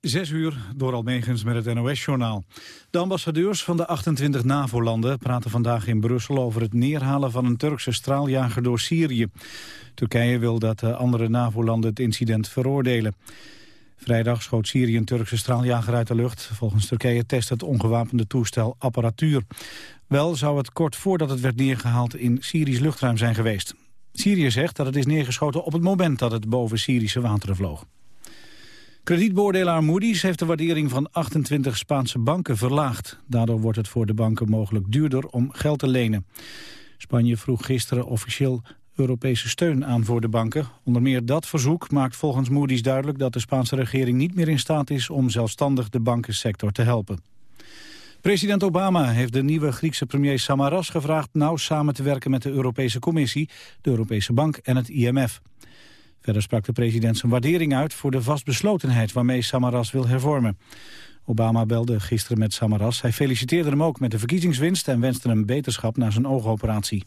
Zes uur door Almegens met het NOS-journaal. De ambassadeurs van de 28 NAVO-landen praten vandaag in Brussel over het neerhalen van een Turkse straaljager door Syrië. Turkije wil dat de andere NAVO-landen het incident veroordelen. Vrijdag schoot Syrië een Turkse straaljager uit de lucht. Volgens Turkije test het ongewapende toestel apparatuur. Wel zou het kort voordat het werd neergehaald in Syrisch luchtruim zijn geweest. Syrië zegt dat het is neergeschoten op het moment dat het boven Syrische wateren vloog. Kredietbeoordelaar Moody's heeft de waardering van 28 Spaanse banken verlaagd. Daardoor wordt het voor de banken mogelijk duurder om geld te lenen. Spanje vroeg gisteren officieel Europese steun aan voor de banken. Onder meer dat verzoek maakt volgens Moody's duidelijk dat de Spaanse regering niet meer in staat is om zelfstandig de bankensector te helpen. President Obama heeft de nieuwe Griekse premier Samaras gevraagd nauw samen te werken met de Europese Commissie, de Europese Bank en het IMF. Verder sprak de president zijn waardering uit voor de vastbeslotenheid waarmee Samaras wil hervormen. Obama belde gisteren met Samaras. Hij feliciteerde hem ook met de verkiezingswinst en wenste hem beterschap na zijn oogoperatie.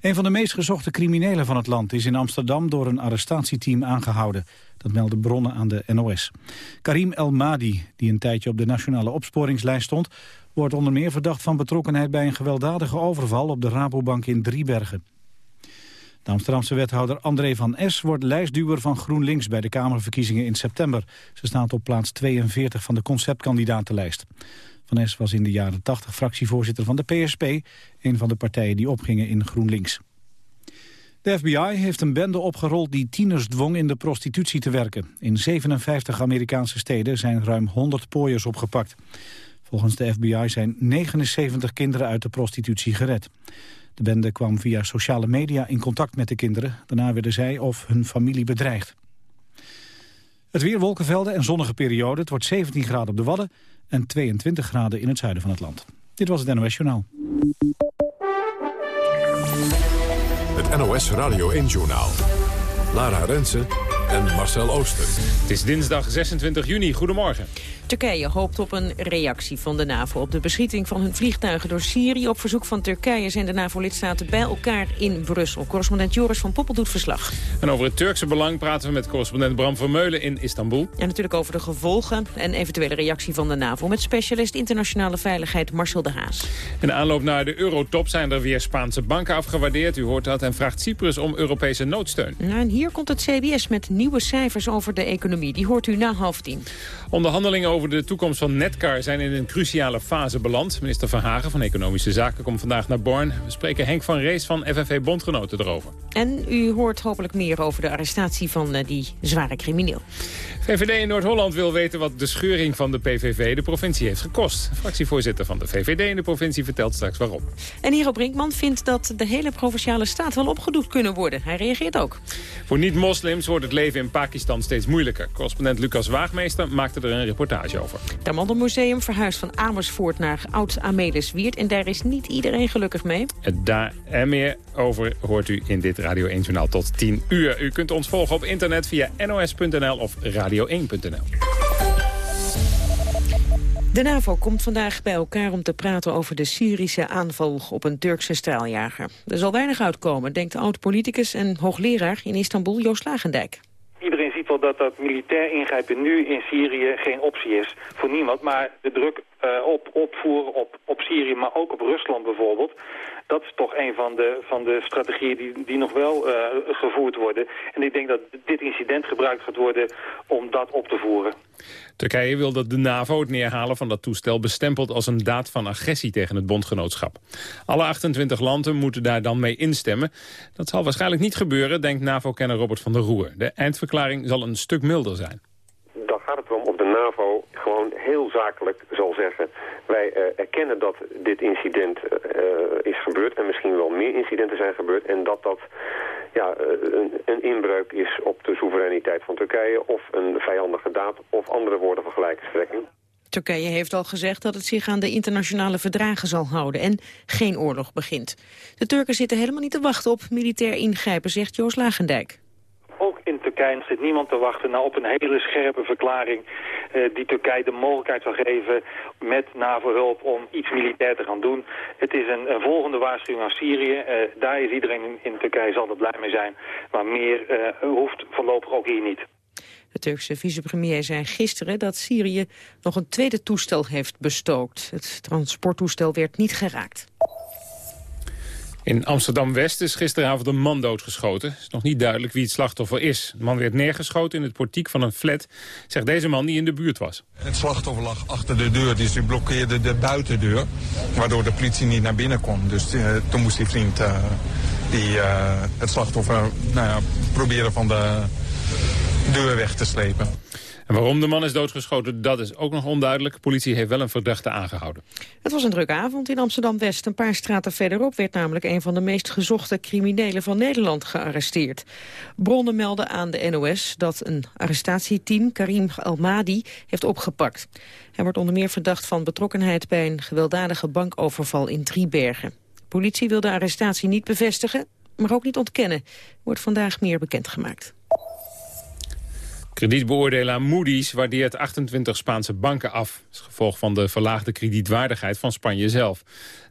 Een van de meest gezochte criminelen van het land is in Amsterdam door een arrestatieteam aangehouden. Dat melden bronnen aan de NOS. Karim El Madi, die een tijdje op de nationale opsporingslijst stond, wordt onder meer verdacht van betrokkenheid bij een gewelddadige overval op de Rabobank in Driebergen. De Amsterdamse wethouder André van S. wordt lijstduwer van GroenLinks bij de Kamerverkiezingen in september. Ze staat op plaats 42 van de conceptkandidatenlijst. Van S. was in de jaren 80 fractievoorzitter van de PSP, een van de partijen die opgingen in GroenLinks. De FBI heeft een bende opgerold die tieners dwong in de prostitutie te werken. In 57 Amerikaanse steden zijn ruim 100 pooiers opgepakt. Volgens de FBI zijn 79 kinderen uit de prostitutie gered. De bende kwam via sociale media in contact met de kinderen. Daarna werden zij of hun familie bedreigd. Het weer, wolkenvelden en zonnige periode. Het wordt 17 graden op de Wadden en 22 graden in het zuiden van het land. Dit was het NOS Journaal. Het NOS Radio 1 Journaal. Lara Rensen en Marcel Ooster. Het is dinsdag 26 juni. Goedemorgen. Turkije hoopt op een reactie van de NAVO op de beschieting van hun vliegtuigen door Syrië. Op verzoek van Turkije zijn de NAVO-lidstaten bij elkaar in Brussel. Correspondent Joris van Poppel doet verslag. En over het Turkse belang praten we met correspondent Bram Vermeulen in Istanbul. En natuurlijk over de gevolgen en eventuele reactie van de NAVO... met specialist internationale veiligheid Marcel de Haas. In de aanloop naar de eurotop zijn er weer Spaanse banken afgewaardeerd. U hoort dat en vraagt Cyprus om Europese noodsteun. Nou, en hier komt het CBS met nieuwe cijfers over de economie. Die hoort u na half tien. Onderhandelingen over de toekomst van Netcar zijn in een cruciale fase beland. Minister Van Hagen van Economische Zaken komt vandaag naar Born. We spreken Henk van Rees van FNV Bondgenoten erover. En u hoort hopelijk meer over de arrestatie van uh, die zware crimineel. VVD in Noord-Holland wil weten wat de scheuring van de PVV de provincie heeft gekost. Fractievoorzitter van de VVD in de provincie vertelt straks waarom. En Hero Brinkman vindt dat de hele provinciale staat wel opgedoekt kunnen worden. Hij reageert ook. Voor niet-moslims wordt het leven in Pakistan steeds moeilijker. Correspondent Lucas Waagmeester maakte er een reportage over. Het Amandelmuseum verhuist van Amersfoort naar Oud-Amelisweert. En daar is niet iedereen gelukkig mee. Daar en meer over hoort u in dit Radio 1 Journaal tot 10 uur. U kunt ons volgen op internet via nos.nl of radio1.nl. De NAVO komt vandaag bij elkaar om te praten over de Syrische aanval op een Turkse straaljager. Er zal weinig uitkomen, denkt oud-politicus en hoogleraar in Istanbul Joost Lagendijk. Iedereen ziet wel dat dat militair ingrijpen nu in Syrië geen optie is voor niemand. Maar de druk uh, op, opvoeren op, op Syrië, maar ook op Rusland bijvoorbeeld... dat is toch een van de, van de strategieën die, die nog wel uh, gevoerd worden. En ik denk dat dit incident gebruikt gaat worden om dat op te voeren. Turkije wil dat de NAVO het neerhalen van dat toestel bestempelt als een daad van agressie tegen het bondgenootschap. Alle 28 landen moeten daar dan mee instemmen. Dat zal waarschijnlijk niet gebeuren, denkt NAVO-kenner Robert van der Roer. De eindverklaring zal een stuk milder zijn. Dan gaat het erom of de NAVO gewoon heel zakelijk zal zeggen... wij uh, erkennen dat dit incident uh, is gebeurd en misschien wel meer incidenten zijn gebeurd... en dat dat ja, een, inbreuk is op de soevereiniteit van Turkije... of een vijandige daad of andere woorden van gelijke strekking. Turkije heeft al gezegd dat het zich aan de internationale verdragen zal houden en geen oorlog begint. De Turken zitten helemaal niet te wachten op militair ingrijpen, zegt Joost Lagendijk ook in Turkije zit niemand te wachten nou, op een hele scherpe verklaring uh, die Turkije de mogelijkheid zal geven met NAVO-hulp om iets militair te gaan doen. Het is een, volgende waarschuwing aan Syrië. Uh, daar is iedereen in, Turkije zal er blij mee zijn. Maar meer uh, hoeft voorlopig ook hier niet. De Turkse vicepremier zei gisteren dat Syrië nog een tweede toestel heeft bestookt. Het transporttoestel werd niet geraakt. In Amsterdam-West is gisteravond een man doodgeschoten. Het is nog niet duidelijk wie het slachtoffer is. De man werd neergeschoten in het portiek van een flat, zegt deze man die in de buurt was. Het slachtoffer lag achter de deur, dus die blokkeerde de buitendeur. Waardoor de politie niet naar binnen kon. Dus uh, toen moest die vriend uh, die, uh, het slachtoffer nou ja, proberen van de deur weg te slepen. En waarom de man is doodgeschoten, dat is ook nog onduidelijk. De politie heeft wel een verdachte aangehouden. Het was een drukke avond in Amsterdam-West. Een paar straten verderop werd namelijk een van de meest gezochte criminelen van Nederland gearresteerd. Bronnen melden aan de NOS dat een arrestatieteam Karim Almadi heeft opgepakt. Hij wordt onder meer verdacht van betrokkenheid bij een gewelddadige bankoverval in Driebergen. De politie wil de arrestatie niet bevestigen, maar ook niet ontkennen. Wordt vandaag meer bekendgemaakt. Kredietbeoordelaar Moody's waardeert 28 Spaanse banken af. als gevolg van de verlaagde kredietwaardigheid van Spanje zelf.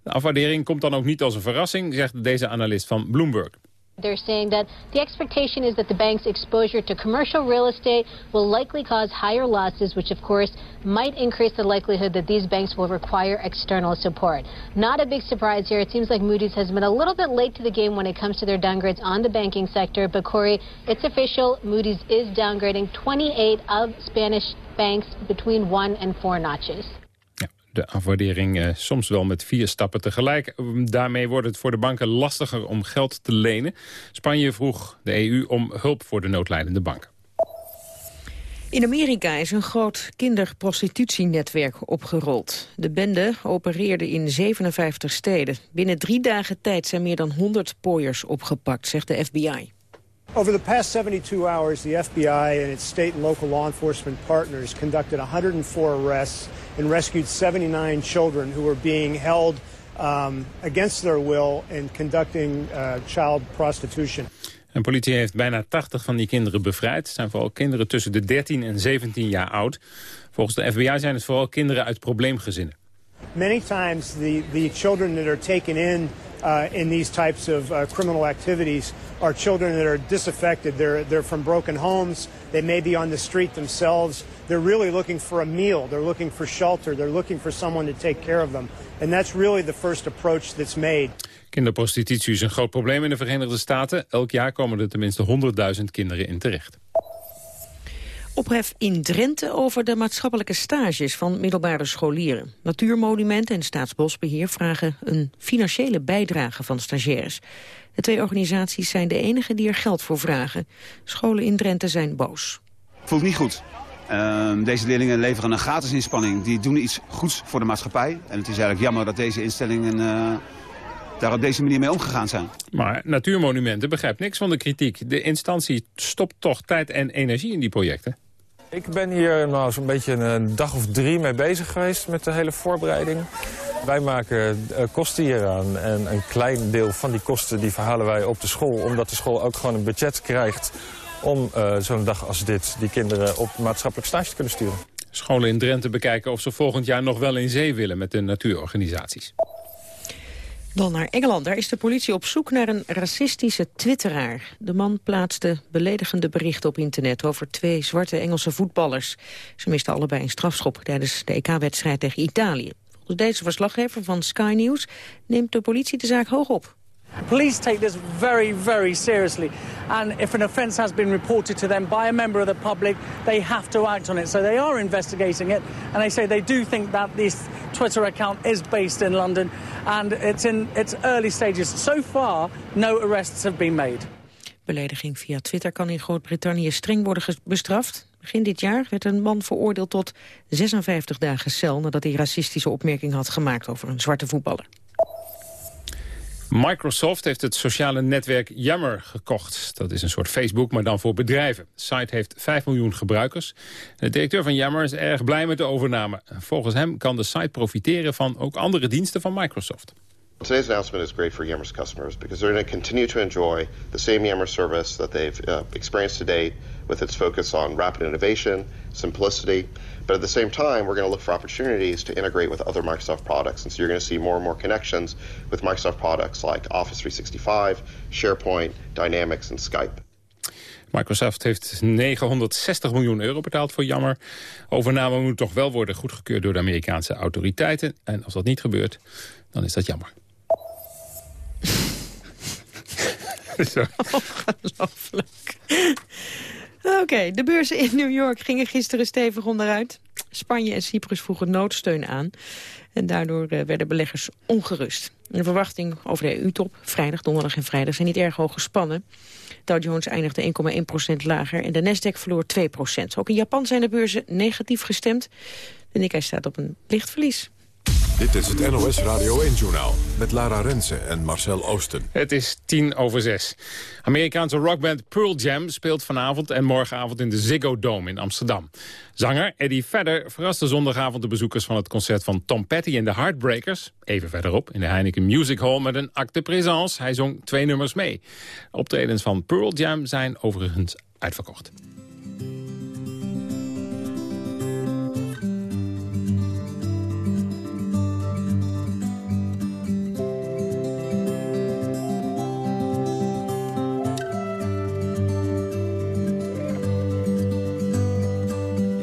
De afwaardering komt dan ook niet als een verrassing, zegt deze analist van Bloomberg. They're saying that the expectation is that the bank's exposure to commercial real estate will likely cause higher losses, which of course might increase the likelihood that these banks will require external support. Not a big surprise here. It seems like Moody's has been a little bit late to the game when it comes to their downgrades on the banking sector. But Corey, it's official. Moody's is downgrading 28 of Spanish banks between one and four notches. De afwaardering eh, soms wel met vier stappen tegelijk. Daarmee wordt het voor de banken lastiger om geld te lenen. Spanje vroeg de EU om hulp voor de noodlijdende banken. In Amerika is een groot kinderprostitutienetwerk opgerold. De bende opereerde in 57 steden. Binnen drie dagen tijd zijn meer dan 100 pooiers opgepakt, zegt de FBI. Over the past 72 hours, the FBI and its state and local law enforcement partners conducted 104 arrests and rescued 79 children who were being held um, against their will in conducting uh, child prostitution. En politie heeft bijna 80 van die kinderen bevrijd. Het zijn vooral kinderen tussen de 13 en 17 jaar oud. Volgens de FBI zijn het vooral kinderen uit probleemgezinnen. Many times the, the children that are taken in uh, in these types of uh, criminal activities are children that are disaffected. They're, they're from broken homes. They may be on the street themselves. They're really looking for a meal. They're looking for shelter. They're looking for someone to take care of them. And that's really the first approach that's made. Kinderprostitutie is een groot probleem in de Verenigde Staten. Elk jaar komen er tenminste 100.000 kinderen in terecht. Ophef in Drenthe over de maatschappelijke stages van middelbare scholieren. Natuurmonumenten en Staatsbosbeheer vragen een financiële bijdrage van stagiaires. De twee organisaties zijn de enige die er geld voor vragen. Scholen in Drenthe zijn boos. Voelt niet goed. Uh, deze leerlingen leveren een gratis inspanning. Die doen iets goeds voor de maatschappij. En het is eigenlijk jammer dat deze instellingen uh, daar op deze manier mee omgegaan zijn. Maar Natuurmonumenten begrijpt niks van de kritiek. De instantie stopt toch tijd en energie in die projecten? Ik ben hier nou, zo'n beetje een dag of drie mee bezig geweest met de hele voorbereiding. Wij maken uh, kosten hieraan en een klein deel van die kosten die verhalen wij op de school. Omdat de school ook gewoon een budget krijgt om uh, zo'n dag als dit die kinderen op maatschappelijk stage te kunnen sturen. Scholen in Drenthe bekijken of ze volgend jaar nog wel in zee willen met de natuurorganisaties. Dan naar Engeland. Daar is de politie op zoek naar een racistische twitteraar. De man plaatste beledigende berichten op internet over twee zwarte Engelse voetballers. Ze misten allebei een strafschop tijdens de EK-wedstrijd tegen Italië. Volgens deze verslaggever van Sky News neemt de politie de zaak hoog op. Police take this very, very seriously. And if an offence has been reported to them by a member of the public, they have to act on it. So they are investigating it. And they say they do think that this Twitter account is based in London. And it's in its early stages. So far, no arrests have been made. Belediging via Twitter kan in Groot-Brittannië streng worden bestraft. Begin dit jaar werd een man veroordeeld tot 56 dagen cel... nadat hij racistische opmerking had gemaakt over een zwarte voetballer. Microsoft heeft het sociale netwerk Yammer gekocht. Dat is een soort Facebook, maar dan voor bedrijven. De site heeft 5 miljoen gebruikers. De directeur van Yammer is erg blij met de overname. Volgens hem kan de site profiteren van ook andere diensten van Microsoft. Today's announcement is great for Yammer's customers because they're going to continue to enjoy the same Yammer service that they've uh, experienced to date with its focus on rapid innovation, simplicity, But at the same time, we're going to look for opportunities to integrate with other Microsoft products. And so you're going to see more and more connections with Microsoft products like Office 365, SharePoint, Dynamics en Skype. Microsoft heeft 960 miljoen euro betaald voor Jammer. Overname moet toch wel worden goedgekeurd door de Amerikaanse autoriteiten. En als dat niet gebeurt, dan is dat jammer. Ongelooflijk. Oké, de beurzen in New York gingen gisteren stevig onderuit. Spanje en Cyprus vroegen noodsteun aan. En daardoor eh, werden beleggers ongerust. De verwachting over de EU-top, vrijdag, donderdag en vrijdag, zijn niet erg hoog gespannen. Dow Jones eindigde 1,1% lager en de Nasdaq verloor 2% Ook in Japan zijn de beurzen negatief gestemd. De Nikkei staat op een licht verlies. Dit is het NOS Radio 1-journaal met Lara Rensen en Marcel Oosten. Het is tien over zes. Amerikaanse rockband Pearl Jam speelt vanavond en morgenavond in de Ziggo Dome in Amsterdam. Zanger Eddie Vedder verraste zondagavond de bezoekers van het concert van Tom Petty en de Heartbreakers. Even verderop in de Heineken Music Hall met een acte présence. Hij zong twee nummers mee. Optredens van Pearl Jam zijn overigens uitverkocht.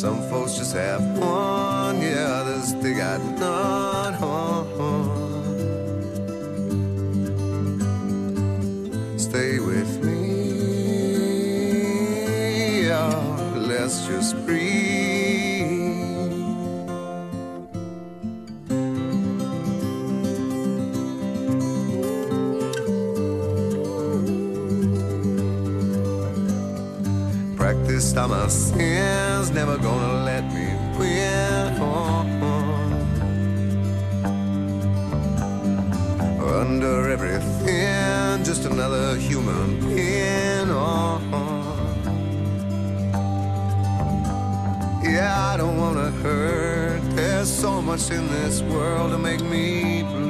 Some folks just have one, yeah, others they got none. Stay with me, oh, let's just breathe. Practiced on my never gonna let me win. Under everything, just another human being. Yeah, I don't wanna hurt. There's so much in this world to make me bleed.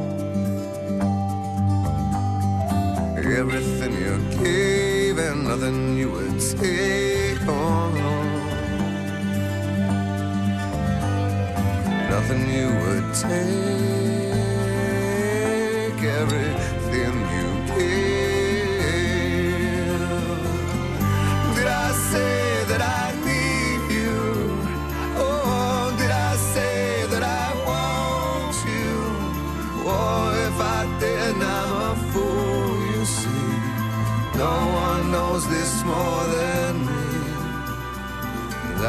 Everything you gave and nothing you would take. Oh, nothing you would take. Everything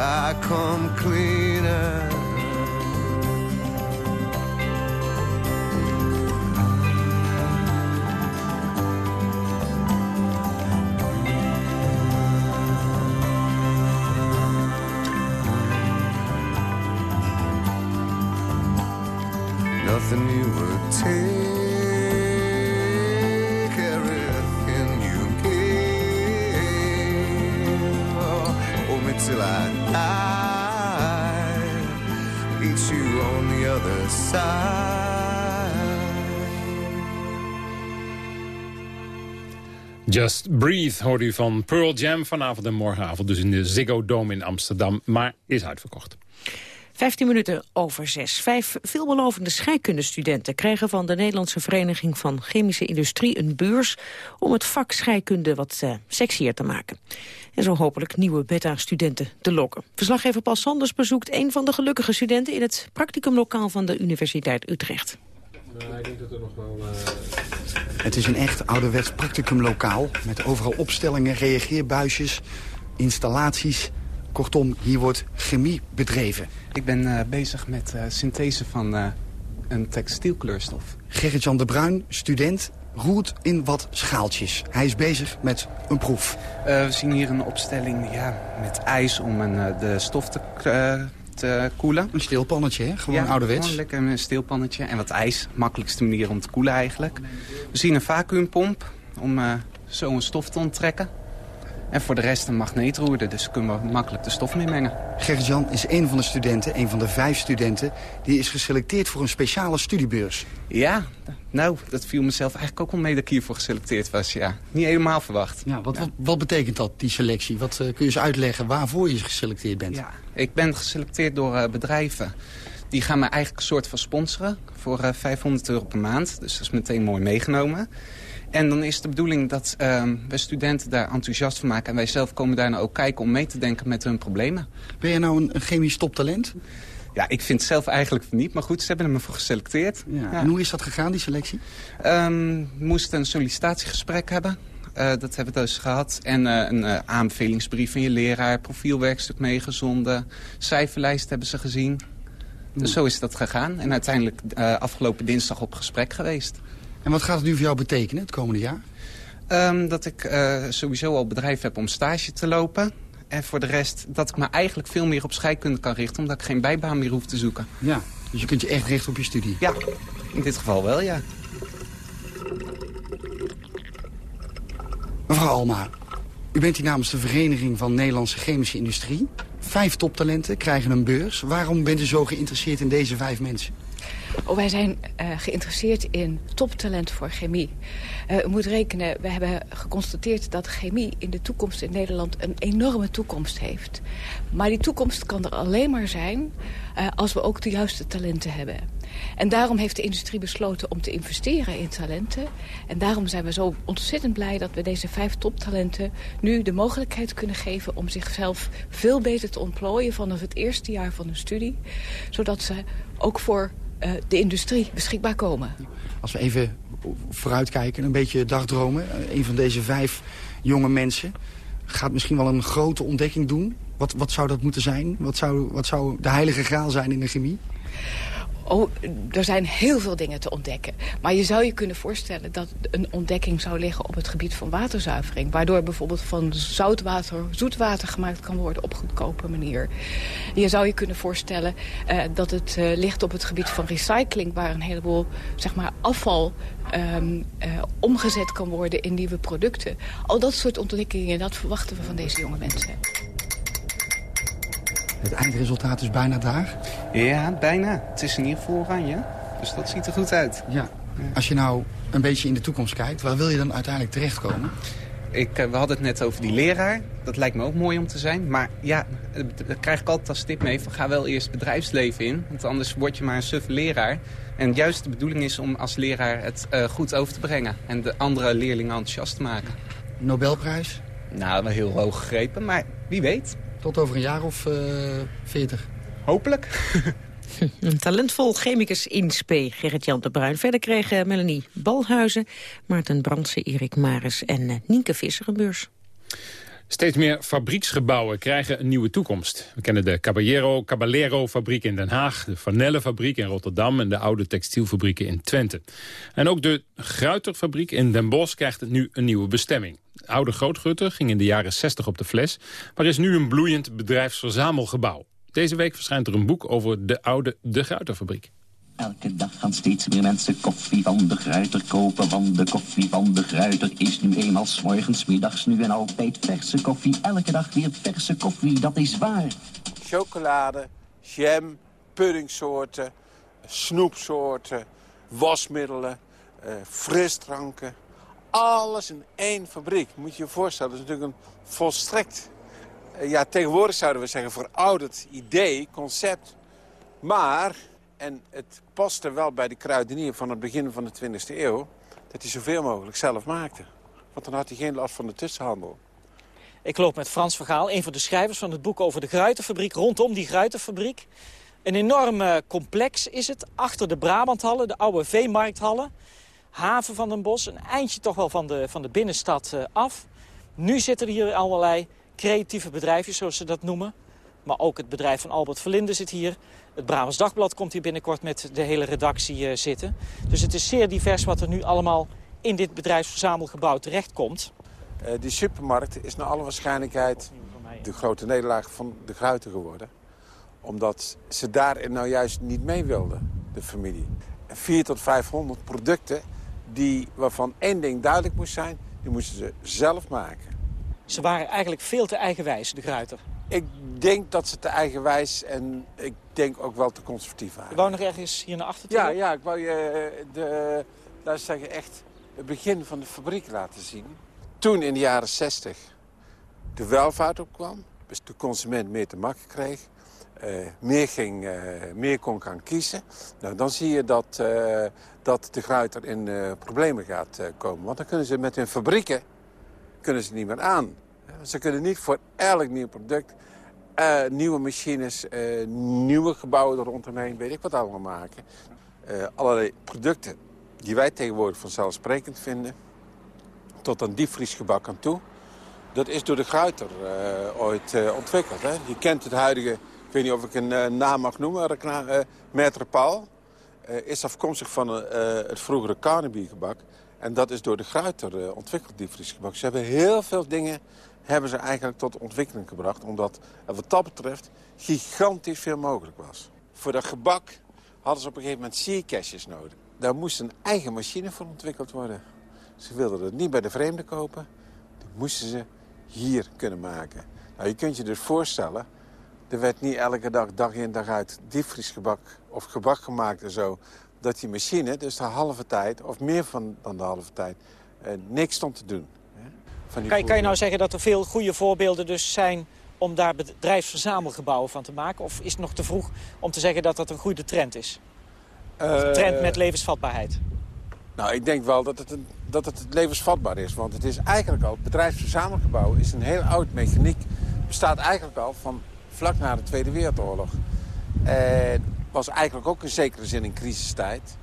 I come cleaner. Just Breathe hoorde u van Pearl Jam vanavond en morgenavond. Dus in de Ziggo Dome in Amsterdam, maar is uitverkocht. 15 minuten over zes. Vijf veelbelovende scheikundestudenten krijgen van de Nederlandse Vereniging van Chemische Industrie een beurs om het vak scheikunde wat uh, sexier te maken. En zo hopelijk nieuwe beta-studenten te lokken. Verslaggever Paul Sanders bezoekt een van de gelukkige studenten in het practicumlokaal van de Universiteit Utrecht. Nou, ik denk dat er nog wel... Het is een echt ouderwets practicumlokaal... met overal opstellingen, reageerbuisjes, installaties. Kortom, hier wordt chemie bedreven. Ik ben eh, bezig met uh, synthese van uh, een textielkleurstof. Gerrit-Jan de Bruin, student, roert in wat schaaltjes. Hij is bezig met een proef. we zien hier een opstelling ja, met ijs om een, de stof te, te koelen. Een steelpannetje, hè? Gewoon ja, ouderwets. gewoon lekker een steelpannetje. En wat ijs. Makkelijkste manier om te koelen eigenlijk. We zien een vacuümpomp om zo een stof te onttrekken. En voor de rest een magneetroerder, dus kunnen we makkelijk de stof mee mengen. Gerrit-Jan is een van de studenten, een van de vijf studenten... die is geselecteerd voor een speciale studiebeurs. Ja, nou, dat viel mezelf eigenlijk ook wel mee dat ik hiervoor geselecteerd was, ja. Niet helemaal verwacht. Ja, wat, Wat, wat, betekent dat, die selectie? Wat uh, kun je eens uitleggen waarvoor je geselecteerd bent? Ja, ik ben geselecteerd door uh, bedrijven. Die gaan me eigenlijk een soort van sponsoren voor uh, 500 euro per maand. Dus dat is meteen mooi meegenomen. En dan is de bedoeling dat uh, we studenten daar enthousiast van maken. En wij zelf komen daar nou ook kijken om mee te denken met hun problemen. Ben je nou een, een chemisch toptalent? Ja, ik vind het zelf eigenlijk niet. Maar goed, ze hebben me voor geselecteerd. Ja. Ja. En hoe is dat gegaan, die selectie? Um, we moesten een sollicitatiegesprek hebben. Uh, dat hebben we dus gehad. En uh, een uh, aanbevelingsbrief van je leraar, profielwerkstuk meegezonden. Cijferlijst hebben ze gezien. Dus mm. zo is dat gegaan. En uiteindelijk afgelopen dinsdag op gesprek geweest. En wat gaat het nu voor jou betekenen het komende jaar? Um, dat ik uh, sowieso al bedrijf heb om stage te lopen. En voor de rest dat ik me eigenlijk veel meer op scheikunde kan richten... omdat ik geen bijbaan meer hoef te zoeken. Ja, dus je kunt je echt richten op je studie? Ja, in dit geval wel, ja. Mevrouw Alma, u bent hier namens de Vereniging van Nederlandse Chemische Industrie. Vijf toptalenten krijgen een beurs. Waarom bent u zo geïnteresseerd in deze vijf mensen? Oh, wij zijn uh, geïnteresseerd in toptalent voor chemie. Uh, u moet rekenen, we hebben geconstateerd dat chemie in de toekomst in Nederland een enorme toekomst heeft. Maar die toekomst kan er alleen maar zijn uh, als we ook de juiste talenten hebben. En daarom heeft de industrie besloten om te investeren in talenten. En daarom zijn we zo ontzettend blij dat we deze vijf toptalenten nu de mogelijkheid kunnen geven om zichzelf veel beter te ontplooien vanaf het eerste jaar van hun studie. Zodat ze ook voor uh, de industrie beschikbaar komen. Als we even vooruitkijken, een beetje dagdromen. Een van deze vijf jonge mensen gaat misschien wel een grote ontdekking doen. Wat, wat zou dat moeten zijn? Wat zou, wat zou de heilige graal zijn in de chemie? Oh, er zijn heel veel dingen te ontdekken. Maar je zou je kunnen voorstellen dat een ontdekking zou liggen op het gebied van waterzuivering. Waardoor bijvoorbeeld van zoutwater zoetwater gemaakt kan worden op goedkope manier. Je zou je kunnen voorstellen uh, dat het uh, ligt op het gebied van recycling. Waar een heleboel zeg maar, afval um, uh, omgezet kan worden in nieuwe producten. Al dat soort ontdekkingen, dat verwachten we van deze jonge mensen. Het eindresultaat is bijna daar? Ja, bijna. Het is in ieder geval oranje. Dus dat ziet er goed uit. Ja. Als je nou een beetje in de toekomst kijkt, waar wil je dan uiteindelijk terechtkomen? Ik, we hadden het net over die leraar. Dat lijkt me ook mooi om te zijn. Maar ja, daar krijg ik altijd als tip mee van ga wel eerst bedrijfsleven in. Want anders word je maar een suffe leraar. En juist de bedoeling is om als leraar het uh, goed over te brengen. En de andere leerlingen enthousiast te maken. Nobelprijs? Nou, wel heel hoog gegrepen, maar wie weet. Tot over een jaar of veertig? Uh, Hopelijk. Een talentvol chemicus in spe, Gerrit-Jan de Bruin. Verder kregen Melanie Balhuizen, Maarten Brandsen, Erik Maris en uh, Nienke Visser een beurs. Steeds meer fabrieksgebouwen krijgen een nieuwe toekomst. We kennen de Caballero, Caballero fabriek in Den Haag, de Vanelle fabriek in Rotterdam en de oude textielfabrieken in Twente. En ook de Gruiterfabriek in Den Bosch krijgt nu een nieuwe bestemming. De oude Grootgutter ging in de jaren 60 op de fles, maar is nu een bloeiend bedrijfsverzamelgebouw. Deze week verschijnt er een boek over de oude De Gruiterfabriek. Elke dag gaan steeds meer mensen koffie van de Gruiter kopen, want de koffie van de Gruiter is nu eenmaal s morgens, middags nu en altijd verse koffie. Elke dag weer verse koffie, dat is waar. Chocolade, jam, puddingsoorten, snoepsoorten, wasmiddelen, uh, frisdranken. Alles in één fabriek. Moet je je voorstellen, dat is natuurlijk een volstrekt... Uh, ja, tegenwoordig zouden we zeggen verouderd idee, concept. Maar en het paste wel bij de kruidenier van het begin van de 20e eeuw... dat hij zoveel mogelijk zelf maakte. Want dan had hij geen last van de tussenhandel. Ik loop met Frans Vergaal, een van de schrijvers van het boek over de Gruitenfabriek... rondom die Gruitenfabriek. Een enorm eh, complex is het. Achter de Brabanthallen, de oude veemarkthallen. Haven van den Bosch, een eindje toch wel van de, van de binnenstad eh, af. Nu zitten er hier allerlei creatieve bedrijfjes, zoals ze dat noemen. Maar ook het bedrijf van Albert Verlinde zit hier. Het Brabants Dagblad komt hier binnenkort met de hele redactie eh, zitten. Dus het is zeer divers wat er nu allemaal in dit bedrijfsverzamelgebouw terechtkomt. Eh, die supermarkt is naar alle waarschijnlijkheid de grote nederlaag van de Gruiten geworden. Omdat ze daar nou juist niet mee wilden, de familie. 4 tot 500 producten die, waarvan één ding duidelijk moest zijn... die moesten ze zelf maken. Ze waren eigenlijk veel te eigenwijs, de Gruiter. Ik denk dat ze te eigenwijs en ik denk ook wel te conservatief waren. Je wou nog ergens hier naar achter toe? Ja, ja, ik wou je eh, de, laat ik zeggen, echt het begin van de fabriek laten zien. Toen in de jaren 60 de welvaart opkwam, dus de consument meer te makken kreeg, eh, meer, ging, eh, meer kon gaan kiezen, nou, dan zie je dat, eh, dat de Gruiter in problemen gaat komen. Want dan kunnen ze met hun fabrieken kunnen ze niet meer aan. Ze kunnen niet voor elk nieuw product eh, nieuwe machines, eh, nieuwe gebouwen er rondomheen, weet ik wat allemaal maken. Eh, allerlei producten die wij tegenwoordig vanzelfsprekend vinden, tot aan diepvriesgebak aan toe. Dat is door de Gruiter ooit ontwikkeld. Hè? Je kent het huidige, ik weet niet of ik een naam mag noemen, eh Maître Paul. is afkomstig van het vroegere Carnaby-gebak. En dat is door de Gruiter ontwikkeld, diepvriesgebak. Ze hebben heel veel dingen hebben ze eigenlijk tot ontwikkeling gebracht. Omdat wat dat betreft gigantisch veel mogelijk was. Voor dat gebak hadden ze op een gegeven moment sierkastjes nodig. Daar moest een eigen machine voor ontwikkeld worden. Ze wilden het niet bij de vreemden kopen. Dat moesten ze hier kunnen maken. Nou, je kunt je dus voorstellen... er werd niet elke dag, dag in dag uit, diepvriesgebak of gebak gemaakt en zo... dat die machine dus de halve tijd, of meer van, dan de halve tijd... eh, niks stond te doen. Hè, van die Kan, je- kan je nou zeggen dat er veel goede voorbeelden dus zijn om daar bedrijfsverzamelgebouwen van te maken? Of is het nog te vroeg om te zeggen dat dat een goede trend is? Of een trend Eh, met levensvatbaarheid? Nou, ik denk wel dat het, een, dat het levensvatbaar is. Want het is eigenlijk al, het bedrijfsverzamelgebouw is een heel oud mechaniek. Bestaat eigenlijk al van vlak na de Tweede Wereldoorlog. En was eigenlijk ook in zekere zin een crisistijd.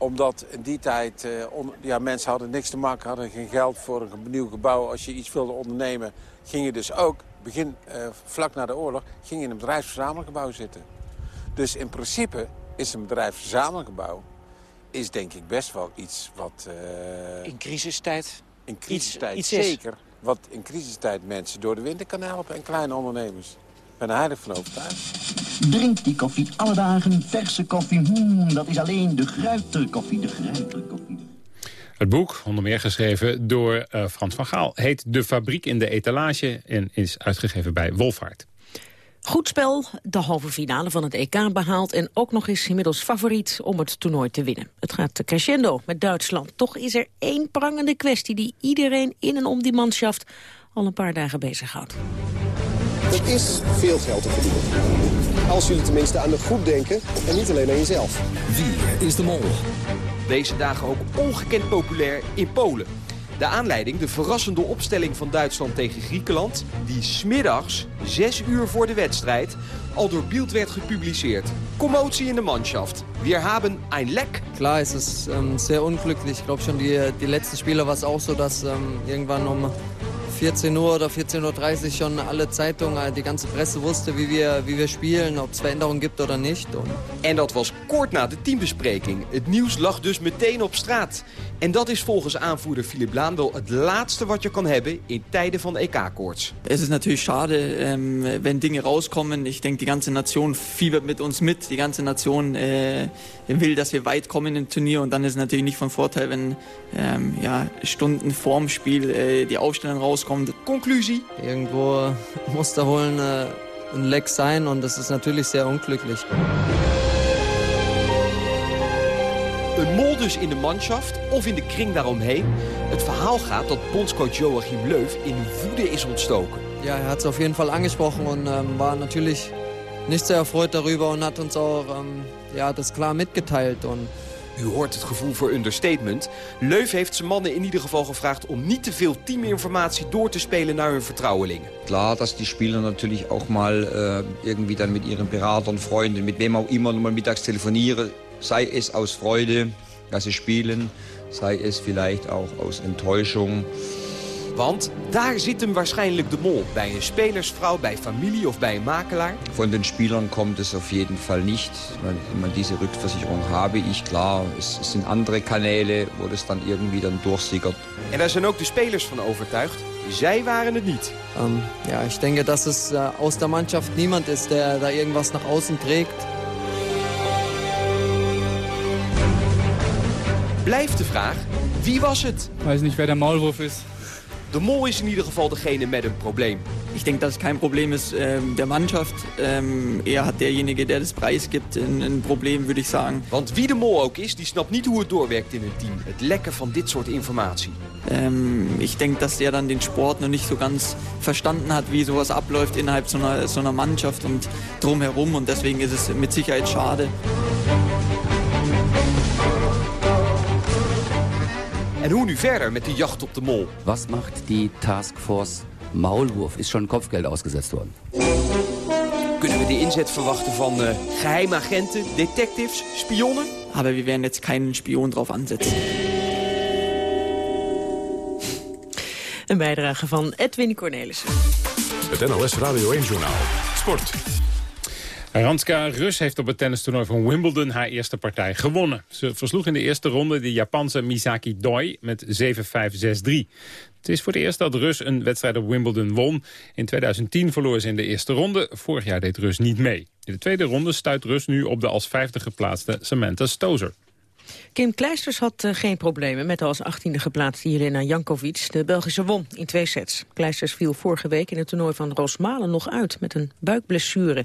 Omdat in die tijd eh, on- ja, mensen hadden niks te maken, hadden geen geld voor een nieuw gebouw. Als je iets wilde ondernemen, ging je dus ook, begin, eh, vlak na de oorlog, ging je in een bedrijfsverzamelgebouw zitten. Dus in principe is een bedrijfsverzamelgebouw is denk ik best wel iets wat... eh, In crisistijd? in crisistijd iets zeker. Wat in crisistijd mensen door de winter kan helpen en kleine ondernemers. Ben er heilig van overtuigd. Drink die koffie alle dagen, verse koffie. Hmm, dat is alleen de Gruiterkoffie, de Gruiterkoffie. Het boek, onder meer geschreven door eh, Frans van Gaal... heet De Fabriek in de Etalage en is uitgegeven bij Wolvaart. Goed spel, de halve finale van het EK behaald... en ook nog eens inmiddels favoriet om het toernooi te winnen. Het gaat crescendo met Duitsland. Toch is er één prangende kwestie die iedereen in en om die manschaft... al een paar dagen bezighoudt. Er is veel geld te verdienen. Als jullie tenminste aan de groep denken en niet alleen aan jezelf. Wie is de mol? Deze dagen ook ongekend populair in Polen. De aanleiding, de verrassende opstelling van Duitsland tegen Griekenland... die smiddags, zes uur voor de wedstrijd, al door Bild werd gepubliceerd. Commotie in de Mannschaft. Wir haben ein Leck. Klar, es ist ähm, sehr unglücklich. Ich glaube schon, die, die letzten Spiele war es auch so, dass ähm, irgendwann um 14 Uhr oder 14.30 Uhr schon alle Zeitungen, äh, die ganze Presse wusste, wie wir, wie wir spielen, ob es Veränderungen gibt oder nicht. Und En dat was kort na de teambespreking. Het nieuws lag dus meteen op straat. En dat is volgens aanvoerder Philip Laan wel het laatste wat je kan hebben in tijden van EK-koorts. Es ist natürlich schade, ähm, wenn Dinge rauskommen. Ich denke, die ganze Nation fiebert mit uns mit. Die ganze Nation äh, will, dass wir weit kommen im Turnier. Und dann ist es natürlich nicht von Vorteil, wenn ähm, ja, Stunden vorm Spiel äh, die Aufstellung rauskommt. Conclusie? irgendwo muss da wohl eine, ein Leck sein und das ist natürlich sehr unglücklich. Een mol dus in de manschaft of in de kring daaromheen. Het verhaal gaat dat bondscoach Joachim Löw in woede is ontstoken. Ja, er hat es auf jeden Fall angesprochen und ähm, war natürlich nicht sehr erfreut darüber und hat uns auch ähm, ja, das klar mitgeteilt. Und U hoort het gevoel voor understatement. Leuf heeft zijn mannen in ieder geval gevraagd om niet te veel teaminformatie door te spelen naar hun vertrouwelingen. Klar, dass die Spieler natürlich auch mal äh, irgendwie dann mit ihren Beratern, Freunden, mit wem auch immer mal mittags telefonieren, sei es aus Freude, dass sie spielen, sei es vielleicht auch aus Enttäuschung. Want daar zit hem waarschijnlijk de mol. Bij een spelersvrouw, bij familie of bij een makelaar. Von den Spielern kommt es auf jeden Fall nicht. Weil immer diese Rückversicherung habe ich, klar. Es sind andere Kanäle, wo das dann irgendwie dann durchsickert. En daar zijn ook de spelers van overtuigd. Zij waren het niet. Ähm, ja, ich denke, dass es äh, aus der Mannschaft niemand ist, der da irgendwas nach außen trägt. Blijft de vraag, wie was het? Ich weiß nicht, wer der Maulwurf ist. De mol is in ieder geval degene met een probleem. Ich denke, dass es kein Problem ist ähm, der Mannschaft. Ähm, eher hat derjenige, der das Preis gibt, ein, ein Problem, würde ich sagen. Want wie de mol ook is, die snapt niet hoe het doorwerkt in een team. Het lekken van dit soort informatie. Ähm, ich denke, dass er dann den Sport noch nicht so ganz verstanden hat, wie sowas abläuft innerhalb so einer, so einer Mannschaft und drumherum. Und deswegen ist es mit Sicherheit schade. En hoe nu verder met de jacht op de mol? Was macht die Taskforce Maulwurf? Ist schon Kopfgeld ausgesetzt worden? Kunnen we de inzet verwachten van eh, geheimagenten, detectives, spionnen? Aber wir werden jetzt keinen Spion drauf ansetzen. Een bijdrage van Edwin Cornelissen. Het NOS Radio 1-journaal. Sport. Ranska Rus heeft op het tennistoernooi van Wimbledon haar eerste partij gewonnen. Ze versloeg in de eerste ronde de Japanse Misaki Doi met 7-5-6-3. Het is voor het eerst dat Rus een wedstrijd op Wimbledon won. In 2010 verloor ze in de eerste ronde. Vorig jaar deed Rus niet mee. In de tweede ronde stuit Rus nu op de als vijfde geplaatste Samantha Stozer. Kim Kleisters had eh, geen problemen met de als 18e geplaatste Jelena Jankovic. De Belgische won in twee sets. Kleisters viel vorige week in het toernooi van Rosmalen nog uit met een buikblessure.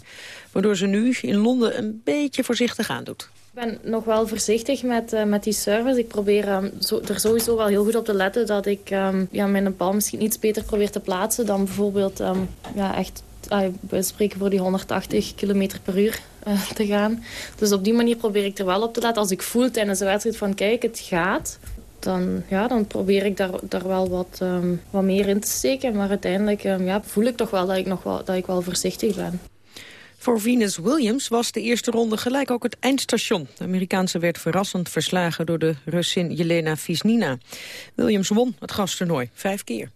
Waardoor ze nu in Londen een beetje voorzichtig aandoet. Ik ben nog wel voorzichtig met, eh, met die service. Ik probeer ehm, er sowieso wel heel goed op te letten dat ik ehm, ja, mijn bal misschien iets beter probeer te plaatsen dan bijvoorbeeld ehm, ja, echt we spreken voor die 180 km per uur uh, te gaan. Dus op die manier probeer ik er wel op te letten. Als ik voel tijdens de wedstrijd van kijk, het gaat... Dan, ja, dan probeer ik daar, daar wel wat, um, wat meer in te steken. Maar uiteindelijk um, ja, voel ik toch wel dat ik, nog wel dat ik wel voorzichtig ben. Voor Venus Williams was de eerste ronde gelijk ook het eindstation. De Amerikaanse werd verrassend verslagen door de Russin Jelena Visnina. Williams won het gastoernooi vijf keer.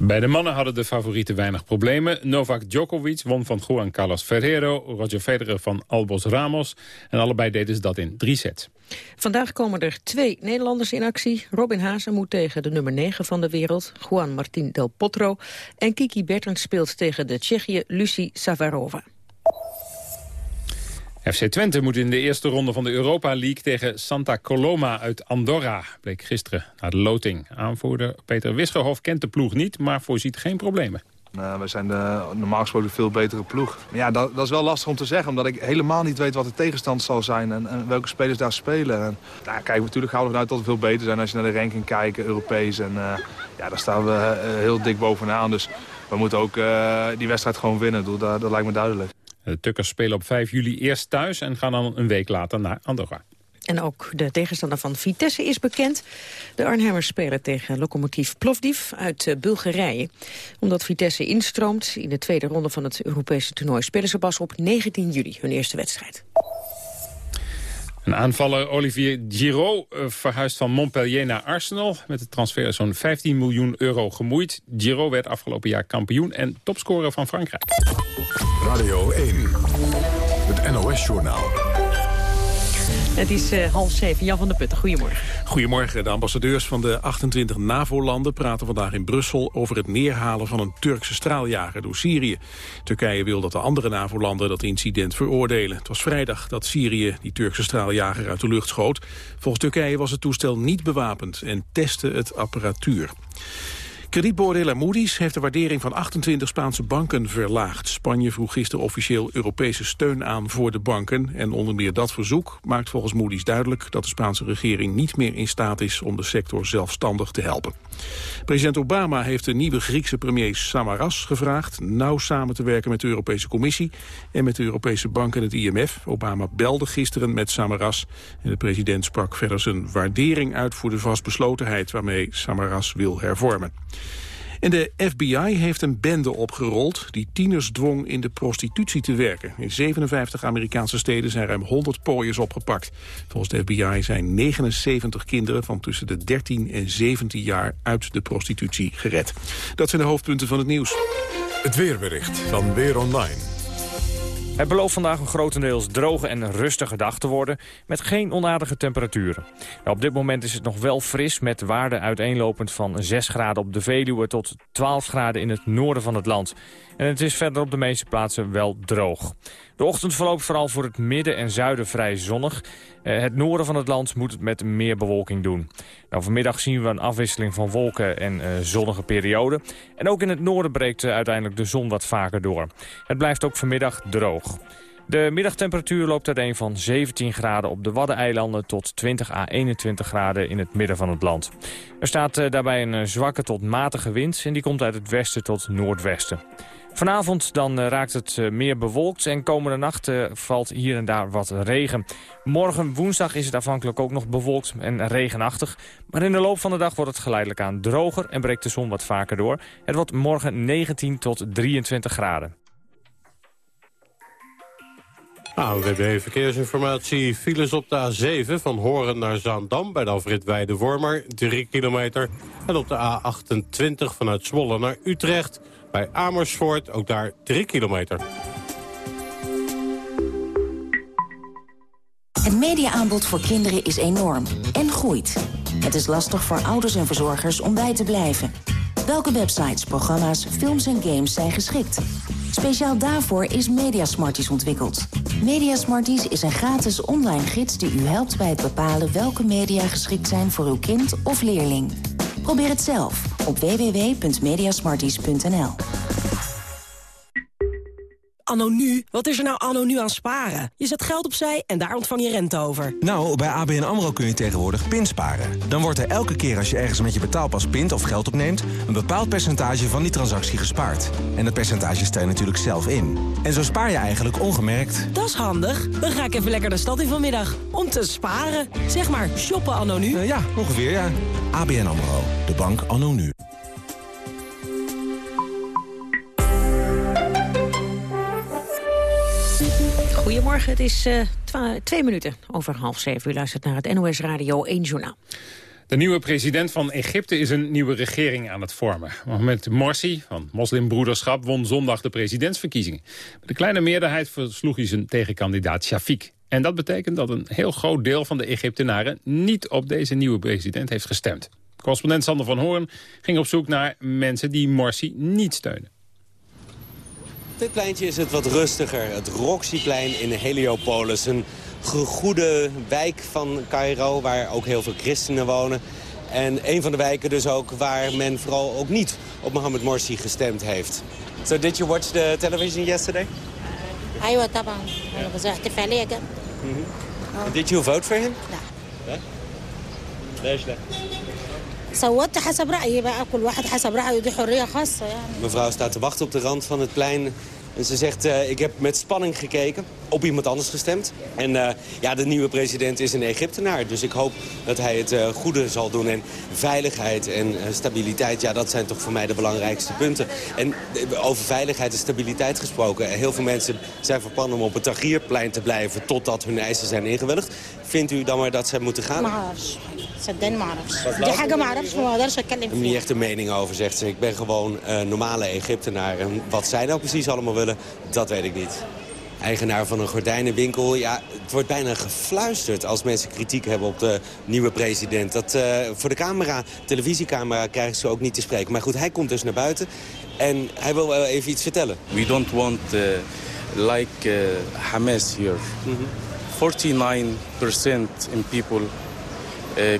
Bij de mannen hadden de favorieten weinig problemen. Novak Djokovic won van Juan Carlos Ferrero, Roger Federer van Albos Ramos. En allebei deden ze dat in drie sets. Vandaag komen er twee Nederlanders in actie. Robin Hazen moet tegen de nummer 9 van de wereld, Juan Martín del Potro. En Kiki Bertens speelt tegen de Tsjechië Lucie Savarova. FC Twente moet in de eerste ronde van de Europa League tegen Santa Coloma uit Andorra. Bleek gisteren na de loting. Aanvoerder Peter Wisgerhof kent de ploeg niet, maar voorziet geen problemen. Uh, wij zijn de, normaal gesproken veel betere ploeg. Maar ja, dat, dat, is wel lastig om te zeggen, omdat ik helemaal niet weet wat de tegenstand zal zijn en, welke spelers daar spelen. En, nou, kijk, natuurlijk gaan we ervan uit dat we veel beter zijn als je naar de ranking kijkt, Europees. En uh, ja, daar staan we uh, heel dik bovenaan. Dus we moeten ook die wedstrijd gewoon winnen. Dat lijkt me duidelijk. De Tukkers spelen op 5 juli eerst thuis en gaan dan een week later naar Andorra. En ook de tegenstander van Vitesse is bekend. De Arnhemmers spelen tegen locomotief Plovdiv uit Bulgarije. Omdat Vitesse instroomt in de tweede ronde van het Europese toernooi... spelen ze pas op 19 juli hun eerste wedstrijd. Een aanvaller Olivier Giroud verhuist van Montpellier naar Arsenal. Met de transfer zo'n 15 miljoen euro gemoeid. Giroud werd afgelopen jaar kampioen en topscorer van Frankrijk. Radio 1, het NOS-journaal. Het is uh, half zeven. Jan van der Putten, goedemorgen. Goedemorgen. De ambassadeurs van de 28 NAVO-landen praten vandaag in Brussel over het neerhalen van een Turkse straaljager door Syrië. Turkije wil dat de andere NAVO-landen dat incident veroordelen. Het was vrijdag dat Syrië die Turkse straaljager uit de lucht schoot. Volgens Turkije was het toestel niet bewapend en testte het apparatuur. Kredietbeoordelaar Moody's heeft de waardering van 28 Spaanse banken verlaagd. Spanje vroeg gisteren officieel Europese steun aan voor de banken. En onder meer dat verzoek maakt volgens Moody's duidelijk... dat de Spaanse regering niet meer in staat is om de sector zelfstandig te helpen. President Obama heeft de nieuwe Griekse premier Samaras gevraagd... nauw samen te werken met de Europese Commissie en met de Europese Bank en het IMF. Obama belde gisteren met Samaras en de president sprak verder zijn waardering uit... voor de vastbeslotenheid waarmee Samaras wil hervormen. En de FBI heeft een bende opgerold die tieners dwong in de prostitutie te werken. In 57 Amerikaanse steden zijn ruim 100 pooiers opgepakt. Volgens de FBI zijn 79 kinderen van tussen de 13 en 17 jaar uit de prostitutie gered. Dat zijn de hoofdpunten van het nieuws. Het weerbericht van Weer Online. Het belooft vandaag een grotendeels droge en rustige dag te worden... met geen onaardige temperaturen. Nou, op dit moment is het nog wel fris met waarden uiteenlopend van 6 graden op de Veluwe... tot 12 graden in het noorden van het land. En het is verder op de meeste plaatsen wel droog. De ochtend verloopt vooral voor het midden en zuiden vrij zonnig. Eh, het noorden van het land moet het met meer bewolking doen. Nou, vanmiddag zien we een afwisseling van wolken en uh, zonnige perioden. En ook in het noorden breekt uh, uiteindelijk de zon wat vaker door. Het blijft ook vanmiddag droog. De middagtemperatuur loopt uiteen van 17 graden op de Waddeneilanden... tot 20 à 21 graden in het midden van het land. Er staat daarbij een zwakke tot matige wind... en die komt uit het westen tot noordwesten. Vanavond dan eh, raakt het eh, meer bewolkt en komende nacht eh, valt hier en daar wat regen. Morgen woensdag is het afhankelijk ook nog bewolkt en regenachtig. Maar in de loop van de dag wordt het geleidelijk aan droger en breekt de zon wat vaker door. Het wordt morgen 19 tot 23 graden. ANWB Verkeersinformatie. Files op de A7 van Horen naar Zaandam bij de afrit Weide-Wormer, 3 kilometer. En op de A28 vanuit Zwolle naar Utrecht bij Amersfoort, ook daar 3 kilometer. Het mediaaanbod voor kinderen is enorm en groeit. Het is lastig voor ouders en verzorgers om bij te blijven. Welke websites, programma's, films en games zijn geschikt? Speciaal daarvoor is Mediasmarties ontwikkeld. Mediasmarties is een gratis online gids die u helpt bij het bepalen welke media geschikt zijn voor uw kind of leerling. Probeer het zelf op www.mediasmarties.nl. Anno nu? Wat is er nou anno nu aan sparen? Je zet geld opzij en daar ontvang je rente over. Nou, bij ABN AMRO kun je tegenwoordig pinsparen. Dan wordt er elke keer als je ergens met je betaalpas pint of geld opneemt... een bepaald percentage van die transactie gespaard. En dat percentage stel je natuurlijk zelf in. En zo spaar je eigenlijk ongemerkt. Dat is handig. Dan ga ik even lekker de stad in vanmiddag. Om te sparen. Zeg maar, shoppen anno nu. ja, ongeveer ja. ABN AMRO. De bank anno nu. Goedemorgen, het is uh, twee minuten over half zeven. U luistert naar het NOS Radio 1 Journaal. De nieuwe president van Egypte is een nieuwe regering aan het vormen. Mohamed Morsi van Moslimbroederschap won zondag de presidentsverkiezingen. Met een kleine meerderheid versloeg hij zijn tegenkandidaat Shafiq. En dat betekent dat een heel groot deel van de Egyptenaren niet op deze nieuwe president heeft gestemd. Correspondent Sander van Hoorn ging op zoek naar mensen die Morsi niet steunen dit pleintje is het wat rustiger. Het Roxyplein in Heliopolis. Een goede wijk van Cairo waar ook heel veel christenen wonen. En een van de wijken dus ook waar men vooral ook niet op Mohammed Morsi gestemd heeft. So did you watch the television yesterday? ايوه طبعا انا احتفاليه جدا Did you vote for him? لا لا ليش لا؟ صوتت حسب رايي بقى كل واحد حسب رايه دي حريه خاصه يعني Mevrouw staat te wachten op de rand van het plein. En ze zegt, eh, ik heb met spanning gekeken, op iemand anders gestemd. En eh, ja, de nieuwe president is een Egyptenaar. Dus ik hoop dat hij het eh, goede zal doen. En veiligheid en stabiliteit, ja, dat zijn toch voor mij de belangrijkste punten. En over veiligheid en stabiliteit gesproken. Heel veel mensen zijn van plan om op het Tahrirplein te blijven... totdat hun eisen zijn ingewilligd. Vindt u dan maar dat zij moeten gaan? ما اعرفش صدقني ما اعرفش دي حاجه ما اعرفش ما اقدرش اتكلم Ik heb er niet فيها echt een mening over, zegt ze. Ik ben gewoon een normale Egyptenaar. En wat zij nou precies allemaal willen, dat weet ik niet. Eigenaar van een gordijnenwinkel. Ja, het wordt bijna gefluisterd als mensen kritiek hebben op de nieuwe president. Dat, eh, voor de camera, televisiecamera, krijgen ze ook niet te spreken. Maar goed, hij komt dus naar buiten en hij wil wel even iets vertellen. We don't want uh, like uh, Hamas here. 49% in people uh,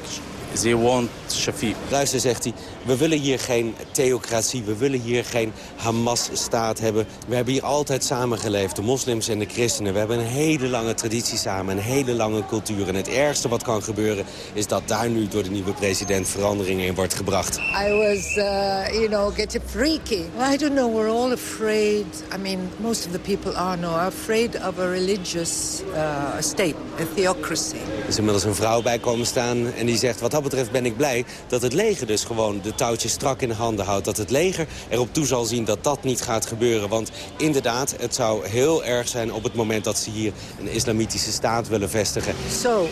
they want Shafiq. Luister, zegt hij, we willen hier geen theocratie, we willen hier geen Hamas-staat hebben. We hebben hier altijd samengeleefd, de moslims en de christenen. We hebben een hele lange traditie samen, een hele lange cultuur. En het ergste wat kan gebeuren is dat daar nu door de nieuwe president verandering in wordt gebracht. I was, uh, you know, getting freaky. I don't know, we're all afraid. I mean, most of the people are now afraid of a religious uh, state, a theocracy. Er is inmiddels een vrouw bij komen staan en die zegt... wat dat betreft ben ik blij dat het leger dus gewoon de touwtjes strak in de handen houdt. Dat het leger erop toe zal zien dat dat niet gaat gebeuren. Want inderdaad, het zou heel erg zijn op het moment dat ze hier een islamitische staat willen vestigen. So,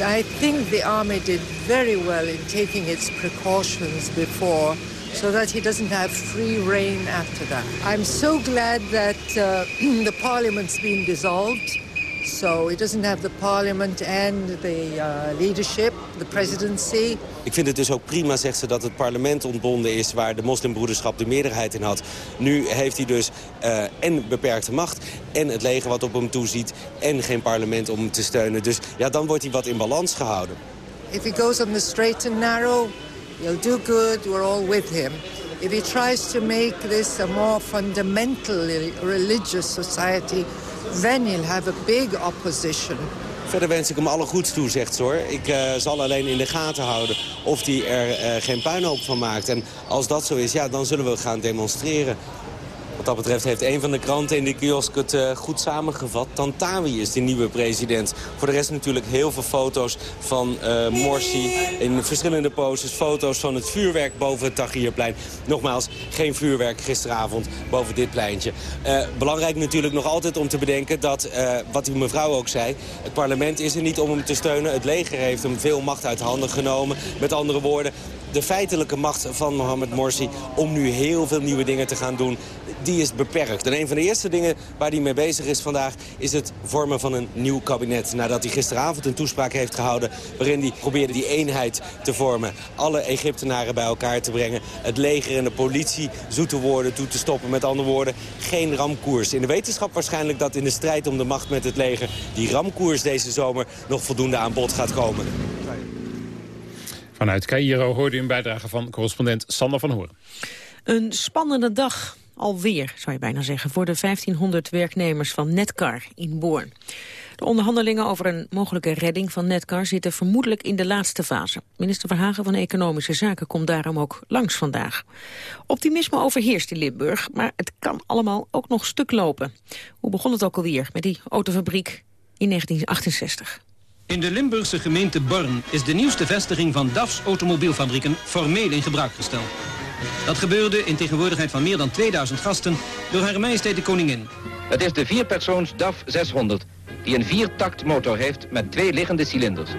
I think the army did very well in taking its precautions before so that he doesn't have free reign after that. I'm so glad that uh, the parliament's been dissolved. So he doesn't have the parliament and the uh, leadership, the presidency. Ik vind het dus ook prima, zegt ze, dat het parlement ontbonden is... waar de moslimbroederschap de meerderheid in had. Nu heeft hij dus uh, en beperkte macht en het leger wat op hem toeziet... en geen parlement om hem te steunen. Dus ja, dan wordt hij wat in balans gehouden. If he goes on the straight and narrow, he'll do good, we're all with him. If he tries to make this a more fundamentally religious society you'll have a big opposition. Verder wens ik hem alle goeds toe, zegt ze hoor. Ik uh, zal alleen in de gaten houden of hij er uh, geen puinhoop van maakt. En als dat zo is, ja, dan zullen we gaan demonstreren. Dat betreft heeft een van de kranten in de kiosk het uh, goed samengevat. Tantawi is de nieuwe president. Voor de rest natuurlijk heel veel foto's van uh, Morsi in verschillende poses. Foto's van het vuurwerk boven het Tahrirplein. Nogmaals, geen vuurwerk gisteravond boven dit pleintje. Uh, belangrijk natuurlijk nog altijd om te bedenken dat, wat die mevrouw ook zei... het parlement is er niet om hem te steunen. Het leger heeft hem veel macht uit handen genomen. Met andere woorden, de feitelijke macht van Mohamed Morsi om nu heel veel nieuwe dingen te gaan doen, die is beperkt. En een van de eerste dingen waar hij mee bezig is vandaag is het vormen van een nieuw kabinet. Nadat hij gisteravond een toespraak heeft gehouden waarin hij probeerde die eenheid te vormen. Alle Egyptenaren bij elkaar te brengen. Het leger en de politie zoete woorden toe te stoppen. Met andere woorden, geen ramkoers. In de wetenschap waarschijnlijk dat in de strijd om de macht met het leger die ramkoers deze zomer nog voldoende aan bod gaat komen. Vanuit Cairo hoorde u een bijdrage van correspondent Sander van Hoorn. Een spannende dag alweer, zou je bijna zeggen, voor de 1500 werknemers van Netcar in Boorn. De onderhandelingen over een mogelijke redding van Netcar zitten vermoedelijk in de laatste fase. Minister Verhagen van Economische Zaken komt daarom ook langs vandaag. Optimisme overheerst in Limburg, maar het kan allemaal ook nog stuk lopen. Hoe begon het ook alweer met die autofabriek in 1968? In de Limburgse gemeente Born is de nieuwste vestiging van DAF's automobielfabrieken formeel in gebruik gesteld. Dat gebeurde in tegenwoordigheid van meer dan 2000 gasten door Haar Majesteit de Koningin. Het is de vierpersoons DAF 600 die een viertakt motor heeft met twee liggende cilinders.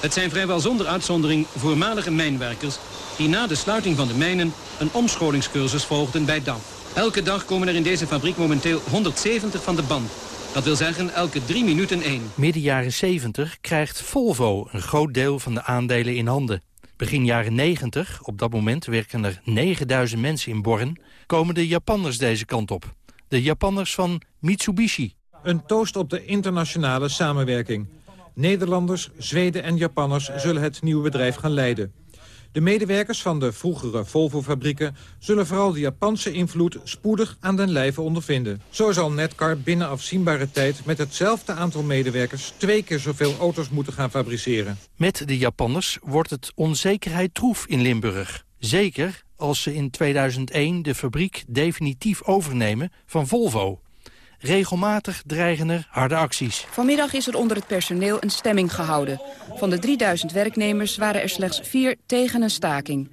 Het zijn vrijwel zonder uitzondering voormalige mijnwerkers die na de sluiting van de mijnen een omscholingscursus volgden bij DAF. Elke dag komen er in deze fabriek momenteel 170 van de band. Dat wil zeggen elke drie minuten één. Midden jaren 70 krijgt Volvo een groot deel van de aandelen in handen. Begin jaren 90, op dat moment werken er 9000 mensen in Born... komen de Japanners deze kant op. De Japanners van Mitsubishi. Een toast op de internationale samenwerking. Nederlanders, Zweden en Japanners zullen het nieuwe bedrijf gaan leiden. De medewerkers van de vroegere Volvo-fabrieken zullen vooral de Japanse invloed spoedig aan den lijve ondervinden. Zo zal Netcar binnen afzienbare tijd met hetzelfde aantal medewerkers twee keer zoveel auto's moeten gaan fabriceren. Met de Japanners wordt het onzekerheid troef in Limburg. Zeker als ze in 2001 de fabriek definitief overnemen van Volvo. Regelmatig dreigen er harde acties. Vanmiddag is er onder het personeel een stemming gehouden. Van de 3000 werknemers waren er slechts vier tegen een staking.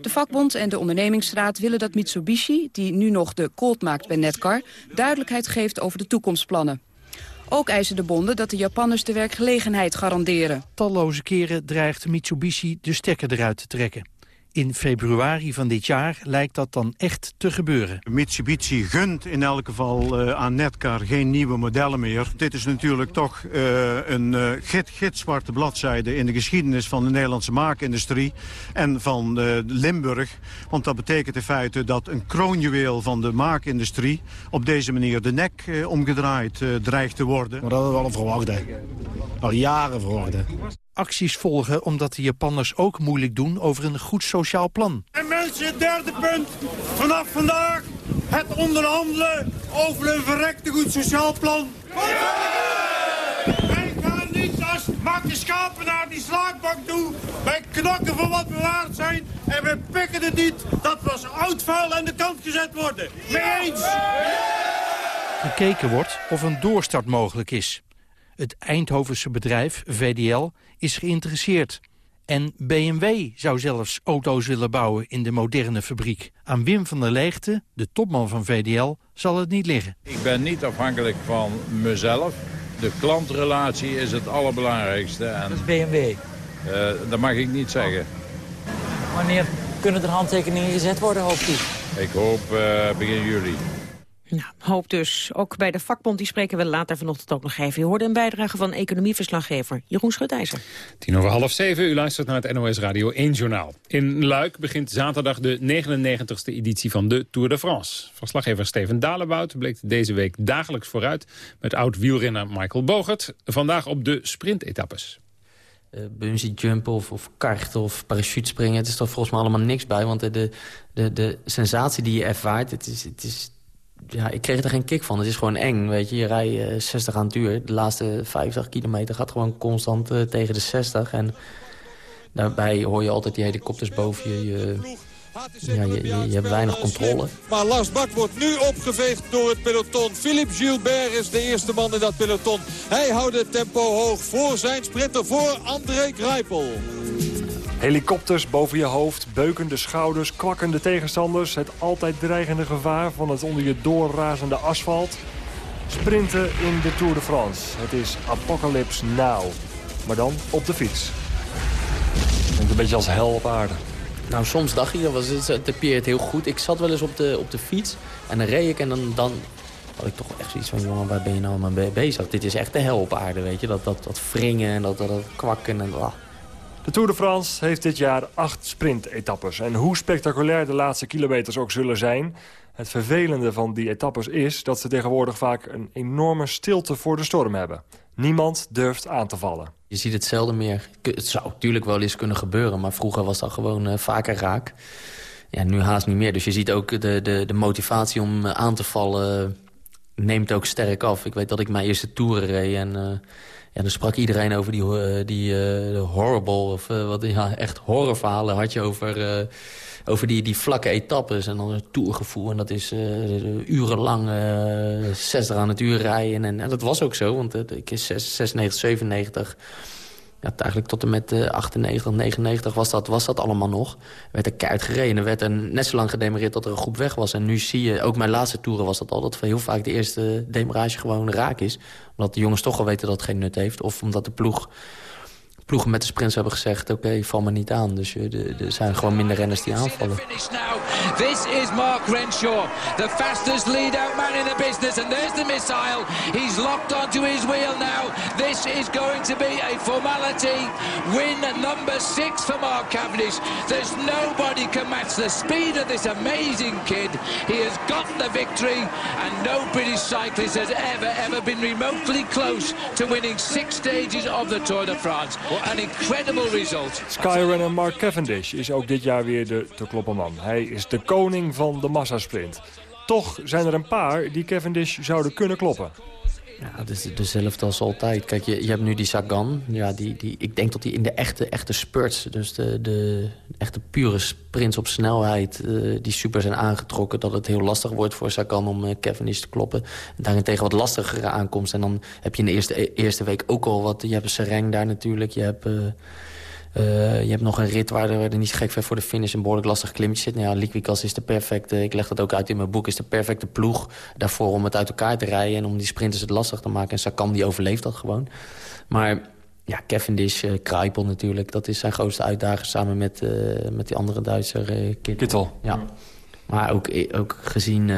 De vakbond en de ondernemingsraad willen dat Mitsubishi, die nu nog de Colt maakt bij Netcar, duidelijkheid geeft over de toekomstplannen. Ook eisen de bonden dat de Japanners de werkgelegenheid garanderen. Talloze keren dreigt Mitsubishi de stekker eruit te trekken. In februari van dit jaar lijkt dat dan echt te gebeuren. Mitsubishi gunt in elk geval uh, aan Netcar geen nieuwe modellen meer. Dit is natuurlijk toch uh, een uh, git, gitzwarte bladzijde in de geschiedenis van de Nederlandse maakindustrie en van Limburg. Want dat betekent in feite dat een kroonjuweel van de maakindustrie op deze manier de nek omgedraaid dreigt te worden. Maar dat hadden we al verwacht, hè. Al jaren verwacht, hè. Acties volgen omdat de Japanners ook moeilijk doen over een goed sociaal plan. En mensen, het derde punt. Vanaf vandaag het onderhandelen over een verrekte goed sociaal plan. Wij gaan niet als makke schapen naar die slaakbak toe. Wij knakken voor wat we waard zijn. En we pikken het niet dat we als oud vuil aan de kant gezet worden. Mee eens? Gekeken wordt of een doorstart mogelijk is. Het Eindhovense bedrijf VDL is geïnteresseerd. En BMW zou zelfs auto's willen bouwen in de moderne fabriek. Aan Wim van der Leegte, de topman van VDL, zal het niet liggen. Ik ben niet afhankelijk van mezelf. De klantrelatie is het allerbelangrijkste. En, Dat is BMW. eh, dat mag ik niet zeggen. Wanneer kunnen er handtekeningen gezet worden, hoopt u? Ik hoop eh, begin juli. Nou, hoop dus. Ook bij de vakbond, die spreken we later vanochtend ook nog even. Je hoorde een bijdrage van economieverslaggever Jeroen Schutijzer. Tien over half zeven, u luistert naar het NOS Radio 1 Journaal. In Luik begint zaterdag de 99ste editie van de Tour de France. Verslaggever Steven Dalebout bleek deze week dagelijks vooruit... met oud-wielrenner Michael Bogert. Vandaag op de sprintetappes. uh, bungee jumpen of, of kart of parachutespringen. Het is er volgens mij allemaal niks bij. Want de, de, de, de sensatie die je ervaart, het is, het is, ja, ik kreeg er geen kick van. Het is gewoon eng, weet je. Je rijdt uh, 60 aan het uur. De laatste 50 kilometer gaat gewoon constant uh, tegen de 60. En daarbij hoor je altijd die helikopters boven je. je ja, je, je, hebt weinig controle. Maar Lars Bak wordt nu opgeveegd door het peloton. Philippe Gilbert is de eerste man in dat peloton. Hij houdt het tempo hoog voor zijn sprinter, voor André Greipel. Helikopters boven je hoofd, beukende schouders, kwakkende tegenstanders... het altijd dreigende gevaar van het onder je doorrazende asfalt. Sprinten in de Tour de France. Het is apocalypse now. Maar dan op de fiets. Klinkt een beetje als hel op aarde. Nou, soms dacht ik, dat was het typeert heel goed. Ik zat wel eens op de, op de fiets en dan reed ik en dan, dan had ik toch echt zoiets van... jongen, waar ben je nou mee bezig? Dit is echt de hel op aarde, weet je. Dat, dat, dat wringen en dat, dat, kwakken en... Ah. De Tour de France heeft dit jaar acht sprintetappes. En hoe spectaculair de laatste kilometers ook zullen zijn... het vervelende van die etappes is dat ze tegenwoordig vaak een enorme stilte voor de storm hebben. Niemand durft aan te vallen. Je ziet het zelden meer. Het zou natuurlijk wel eens kunnen gebeuren, maar vroeger was dat gewoon uh, vaker raak. Ja, nu haast niet meer. Dus je ziet ook de, de, de motivatie om uh, aan te vallen neemt ook sterk af. Ik weet dat ik mijn eerste toeren reed en... ja, dan sprak iedereen over die, uh, die uh, horrible, of uh, wat, ja, echt horrorverhalen had je over, over die, die vlakke etappes. En dan een tourgevoel. En dat is urenlang 60 aan het uur rijden. En, en, dat was ook zo, want ik is 96, 97... Ja, eigenlijk tot en met uh, 98, 99 was dat, was dat allemaal nog. werd er keihard gereden. Er werd er net zo lang gedemereerd dat er een groep weg was. En nu zie je, ook mijn laatste toeren was dat al... dat heel vaak de eerste demarage gewoon raak is. Omdat de jongens toch al weten dat het geen nut heeft. Of omdat de ploeg, ploegen met de sprints hebben gezegd... oké, okay, val me niet aan. Dus er zijn gewoon minder renners die aanvallen. This is Mark Renshaw, the fastest lead-out man in the business. And there's the missile. He's locked onto his wheel now. This is going to be a formality. Win number six for Mark Cavendish. There's nobody can match the speed of this amazing kid. He has got the victory. And no British cyclist has ever, ever been remotely close to winning six stages of the Tour de France. An incredible result. Skyrunner Mark Cavendish is ook dit jaar weer de te kloppen man. Hij is de koning van de massasprint. Toch zijn er een paar die Cavendish zouden kunnen kloppen. Ja, het is dezelfde als altijd. Kijk, je, je hebt nu die Sagan. Ja, die, die, ik denk dat hij in de echte, echte spurts... dus de, de echte pure sprints op snelheid... Uh, die super zijn aangetrokken... dat het heel lastig wordt voor Sagan om uh, Cavendish te kloppen. Daarentegen wat lastigere aankomst. En dan heb je in de eerste, eerste week ook al wat... je hebt Sereng daar natuurlijk, je hebt... Uh, je hebt nog een rit waar er, waar er niet gek ver voor de finish een behoorlijk lastig klimmetje zit. Nou ja, is de perfecte, ik leg dat ook uit in mijn boek, is de perfecte ploeg daarvoor om het uit elkaar te rijden en om die sprinters het lastig te maken. En Sakan die overleeft dat gewoon. Maar ja, Cavendish, uh, Kruipel natuurlijk, dat is zijn grootste uitdaging samen met, uh, met die andere Duitser uh, Kittel. Kittel. Ja. Maar ook, ook gezien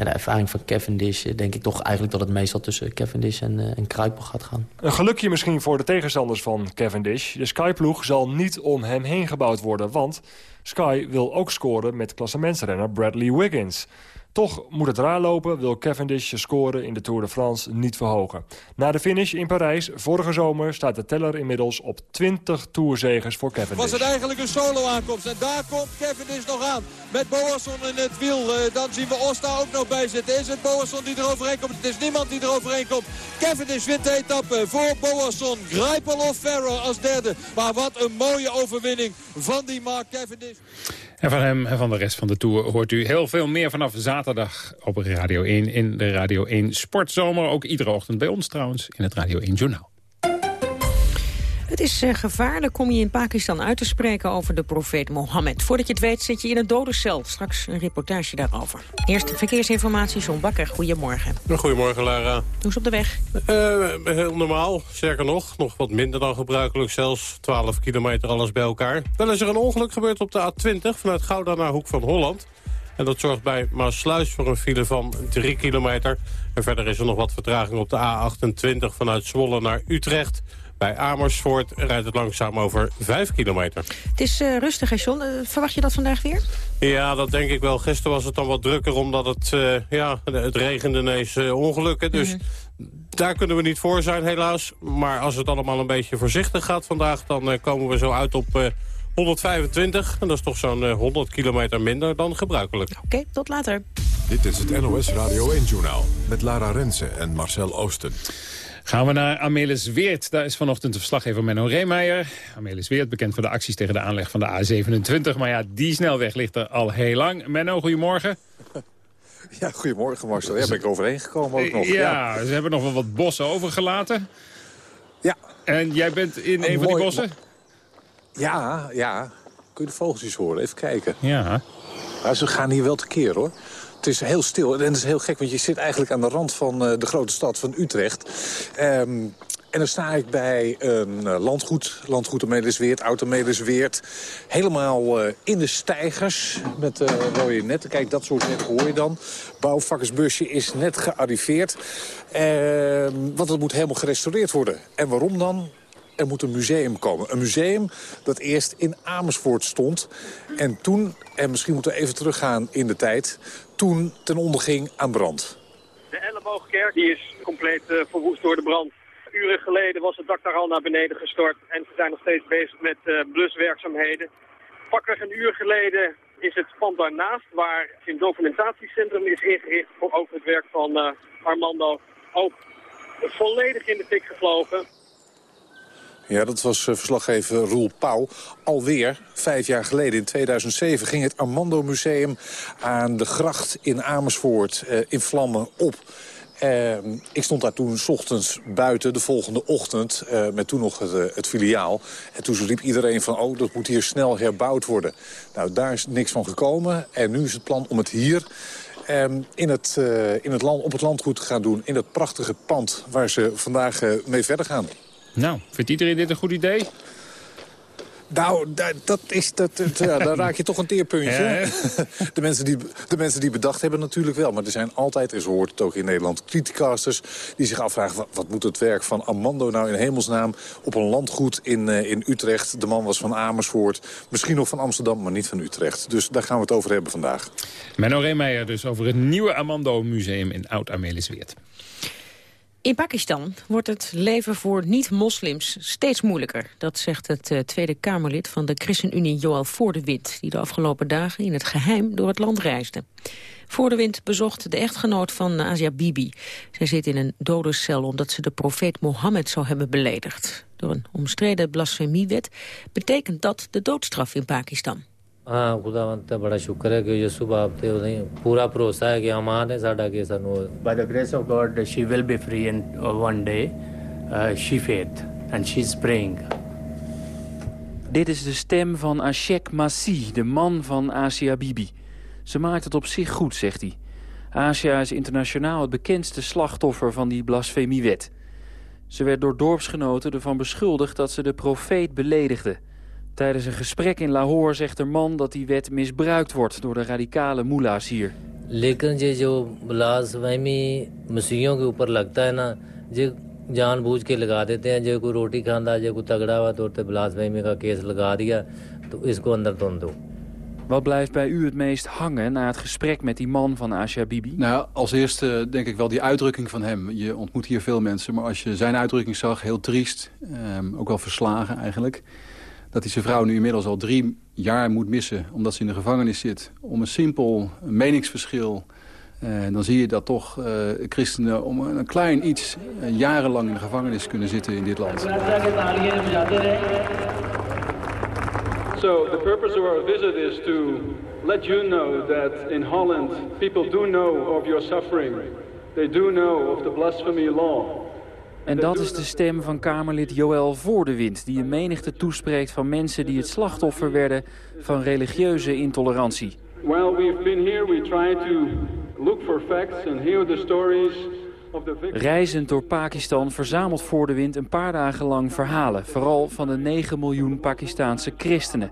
ja, de ervaring van Cavendish... denk ik toch eigenlijk dat het meestal tussen Cavendish en, uh, en Kruipel gaat gaan. Een gelukje misschien voor de tegenstanders van Cavendish. De Sky-ploeg zal niet om hem heen gebouwd worden... want Sky wil ook scoren met klassementsrenner Bradley Wiggins. Toch moet het raar lopen, wil Cavendish zijn score in de Tour de France niet verhogen. Na de finish in Parijs vorige zomer staat de teller inmiddels op 20 Tourzegers voor Cavendish. Was het eigenlijk een solo aankomst en daar komt Cavendish nog aan. Met Boasson in het wiel. Eh, dan zien we Osta ook nog bij zitten. Is het Boasson die er overheen komt? Het is niemand die er overheen komt. Cavendish wint de etappe voor Boasson. Grijpel of Ferro als derde. Maar wat een mooie overwinning van die Mark Cavendish. En van hem en van de rest van de Tour hoort u heel veel meer vanaf zaterdag op Radio 1 in de Radio 1 Sportzomer. Ook iedere ochtend bij ons trouwens in het Radio 1 Journaal. Het is uh, gevaarlijk om je in Pakistan uit te spreken over de profeet Mohammed. Voordat je het weet zit je in een dodencel. Straks een reportage daarover. Eerst verkeersinformatie, John Bakker. Goedemorgen. Goedemorgen, Lara. Hoe is op de weg? Uh, heel normaal, sterker nog. Nog wat minder dan gebruikelijk zelfs. 12 kilometer alles bij elkaar. Wel is er een ongeluk gebeurd op de A20 vanuit Gouda naar Hoek van Holland. En dat zorgt bij Maasluis voor een file van 3 kilometer. En verder is er nog wat vertraging op de A28 vanuit Zwolle naar Utrecht... Bij Amersfoort rijdt het langzaam over 5 kilometer. Het is uh, rustig, hè John? Uh, verwacht je dat vandaag weer? Ja, dat denk ik wel. Gisteren was het dan wat drukker omdat het, uh, ja, het regende ineens ongelukken. Dus mm -hmm. daar kunnen we niet voor zijn, helaas. Maar als het allemaal een beetje voorzichtig gaat vandaag... dan komen we zo uit op 125. En dat is toch zo'n 100 kilometer minder dan gebruikelijk. Oké, okay, tot later. Dit is het NOS Radio 1-journaal met Lara Rensen en Marcel Oosten. Gaan we naar Amelis Weert. Daar is vanochtend de verslaggever Menno Reemeijer. Amelis Weert, bekend voor de acties tegen de aanleg van de A27. Maar ja, die snelweg ligt er al heel lang. Menno, goedemorgen. Ja, goedemorgen Marcel. Daar ben ik overheen gekomen ook nog. Ja, ja, ze hebben nog wel wat bossen overgelaten. Ja. En jij bent in een, een van die bossen? Ja, ja. Kun je de vogeltjes horen? Even kijken. Ja. Maar ze gaan hier wel tekeer hoor. Het is heel stil en het is heel gek, want je zit eigenlijk aan de rand van uh, de grote stad van Utrecht. Um, en dan sta ik bij een uh, landgoed, landgoed Amelisweert, oud Amelisweert. Helemaal uh, in de stijgers met uh, rode netten. Kijk, dat soort netten hoor je dan. Bouwvakkersbusje is net gearriveerd. Ehm, want het moet helemaal gerestaureerd worden. En waarom dan? er moet een museum komen. Een museum dat eerst in Amersfoort stond. En toen, en misschien moeten we even teruggaan in de tijd... toen ten onder ging aan brand. De Elleboogkerk die is compleet uh, verwoest door de brand. Uren geleden was het dak daar al naar beneden gestort. En ze zijn nog steeds bezig met uh, bluswerkzaamheden. Pakweg een uur geleden is het pand daarnaast... waar een documentatiecentrum is ingericht... voor ook het werk van uh, Armando ook volledig in de fik gevlogen. Ja, dat was uh, verslaggever Roel Pauw. Alweer, vijf jaar geleden, in 2007, ging het Armando Museum aan de gracht in Amersfoort uh, in vlammen op. Uh, ik stond daar toen s ochtends buiten, de volgende ochtend, uh, met toen nog het, het, filiaal. En toen riep iedereen van, oh, dat moet hier snel herbouwd worden. Nou, daar is niks van gekomen. En nu is het plan om het hier um, in het, in het land, op het landgoed te gaan doen. In dat prachtige pand waar ze vandaag mee verder gaan. Nou, vindt iedereen dit een goed idee? Nou, dat is, dat, ja, daar raak je toch een teerpuntje. Ja, de, mensen die, de mensen die bedacht hebben natuurlijk wel. Maar er zijn altijd, en zo hoort het ook in Nederland, criticasters... die zich afvragen, wat, wat moet het werk van Armando nou in hemelsnaam... op een landgoed in, uh, in Utrecht. De man was van Amersfoort, misschien nog van Amsterdam, maar niet van Utrecht. Dus daar gaan we het over hebben vandaag. Menno Reemeijer dus over het nieuwe Armando Museum in Oud-Amelisweert. In Pakistan wordt het leven voor niet-moslims steeds moeilijker. Dat zegt het uh, Tweede Kamerlid van de ChristenUnie Joël Voordewind... die de afgelopen dagen in het geheim door het land reisde. Voordewind bezocht de echtgenoot van Asia Bibi. Zij zit in een dodencel omdat ze de profeet Mohammed zou hebben beledigd. Door een omstreden blasfemiewet betekent dat de doodstraf in Pakistan. ਹਾਂ ਖੁਦਾਵੰਤ ਦਾ ਬੜਾ ਸ਼ੁਕਰ ਹੈ ਕਿ ਯਿਸੂ ਬਾਪ ਤੇ ਉਹਨੇ ਪੂਰਾ ਭਰੋਸਾ ਹੈ ਕਿ ਅਮਾਨ ਹੈ ਸਾਡਾ ਕਿ ਸਾਨੂੰ by the grace of god she will be free and uh, one day uh, she faith and she's praying Dit is de stem van Ashek Masih, de man van Asia Bibi. Ze maakt het op zich goed, zegt hij. Asia is internationaal het bekendste slachtoffer van die blasfemiewet. Ze werd door dorpsgenoten ervan beschuldigd dat ze de profeet beledigde. Tijdens een gesprek in Lahore zegt de man dat die wet misbruikt wordt door de radicale mullahs hier. लेकिन ये जो बलासफहमी मसीहों के ऊपर लगता है ना ये जानबूझ के लगा देते हैं जो कोई रोटी खांदा जो कोई तगड़ा हुआ तो बलासफहमी का केस लगा दिया तो इसको अंदर तुम दो Wat blijft bij u het meest hangen na het gesprek met die man van Asia Bibi? Nou, als eerste denk ik wel die uitdrukking van hem. Je ontmoet hier veel mensen, maar als je zijn uitdrukking zag, heel triest. Ehm, ook wel verslagen eigenlijk. Dat hij zijn vrouw nu inmiddels al drie jaar moet missen, omdat ze in de gevangenis zit. Om een simpel meningsverschil. En eh, dan zie je dat toch uh, christenen om een klein iets uh, jarenlang in de gevangenis kunnen zitten in dit land. So the purpose of our visit is to let you know that in Holland people do know of your suffering. They do know of the blasphemy law. En dat is de stem van Kamerlid Joël Voordewind... die een menigte toespreekt van mensen die het slachtoffer werden... van religieuze intolerantie. While we've been here, we try to look for facts and hear the stories Reizend door Pakistan verzamelt voor de wind een paar dagen lang verhalen. Vooral van de 9 miljoen Pakistaanse christenen.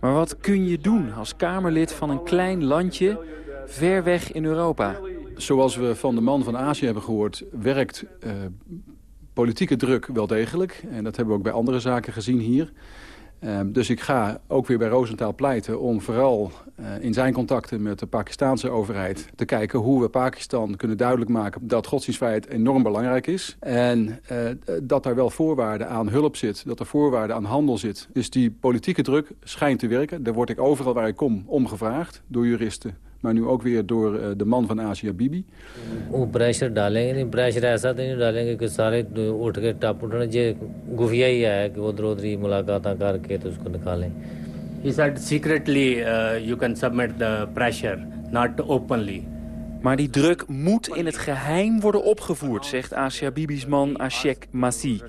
Maar wat kun je doen als Kamerlid van een klein landje ver weg in Europa? Zoals we van de man van Azië hebben gehoord, werkt uh, politieke druk wel degelijk. En dat hebben we ook bij andere zaken gezien hier. Um, dus ik ga ook weer bij Rosenthal pleiten om vooral uh, in zijn contacten met de Pakistanse overheid te kijken hoe we Pakistan kunnen duidelijk maken dat godsdienstvrijheid enorm belangrijk is. En uh, dat daar wel voorwaarden aan hulp zit, dat er voorwaarden aan handel zit. Dus die politieke druk schijnt te werken. Daar word ik overal waar ik kom om gevraagd door juristen maar nu ook weer door uh, de man van Asia Bibi. वो प्रेशर डालेंगे नहीं प्रेशर ऐसा तो नहीं डालेंगे कि सारे उठ के टप उठने जे गुफिया ही है कि उधर उधर ही मुलाकात करके तो उसको निकालें He said secretly uh, you can submit the pressure, not openly. Maar die druk moet in het geheim worden opgevoerd, zegt Asia Bibi's man Ashek Masih.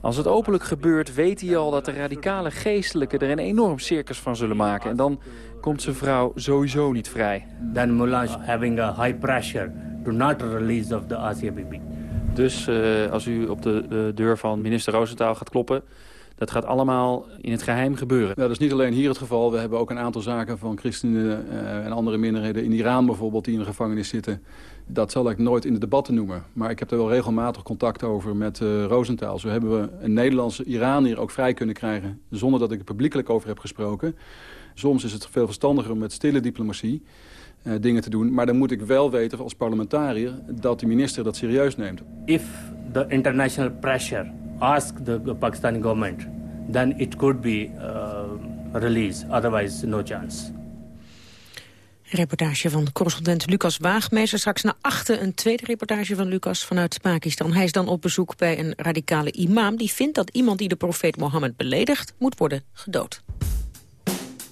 Als het openlijk gebeurt, weet hij al dat de radicale geestelijken er een enorm circus van zullen maken. En dan komt zijn vrouw sowieso niet vrij. Then mullahs having a high pressure to not release of the Asia Bibi. Dus uh, als u op de uh, deur van minister Roosentaal gaat kloppen... Dat gaat allemaal in het geheim gebeuren. Ja, dat is niet alleen hier het geval. We hebben ook een aantal zaken van christenen uh, en andere minderheden in Iran bijvoorbeeld die in de gevangenis zitten. Dat zal ik nooit in de debatten noemen. Maar ik heb er wel regelmatig contact over met uh, Rosenthal. Zo hebben we een Nederlandse Iranier ook vrij kunnen krijgen zonder dat ik er publiekelijk over heb gesproken. Soms is het veel verstandiger om met stille diplomatie uh, dingen te doen. Maar dan moet ik wel weten als parlementariër dat de minister dat serieus neemt. If the international pressure ask the Pakistani government, then it could be uh, released. Otherwise, no chance. Reportage van correspondent Lucas Waagmeester. Straks na achter een tweede reportage van Lucas vanuit Pakistan. Hij is dan op bezoek bij een radicale imam... die vindt dat iemand die de profeet Mohammed beledigt... moet worden gedood.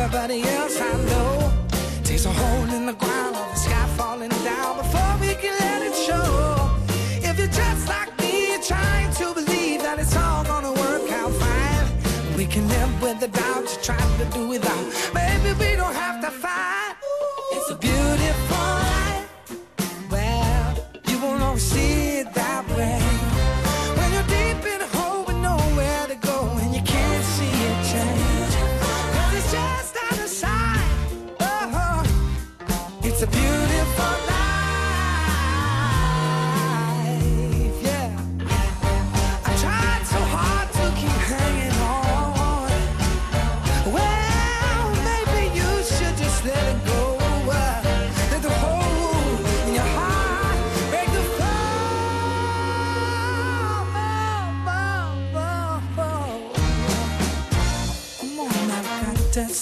Everybody else I know. Takes a hole in the ground, or the sky falling down before we can let it show. If you're just like me, trying to believe that it's all gonna work out fine. We can live with the doubt you're trying to do without. Maybe we don't have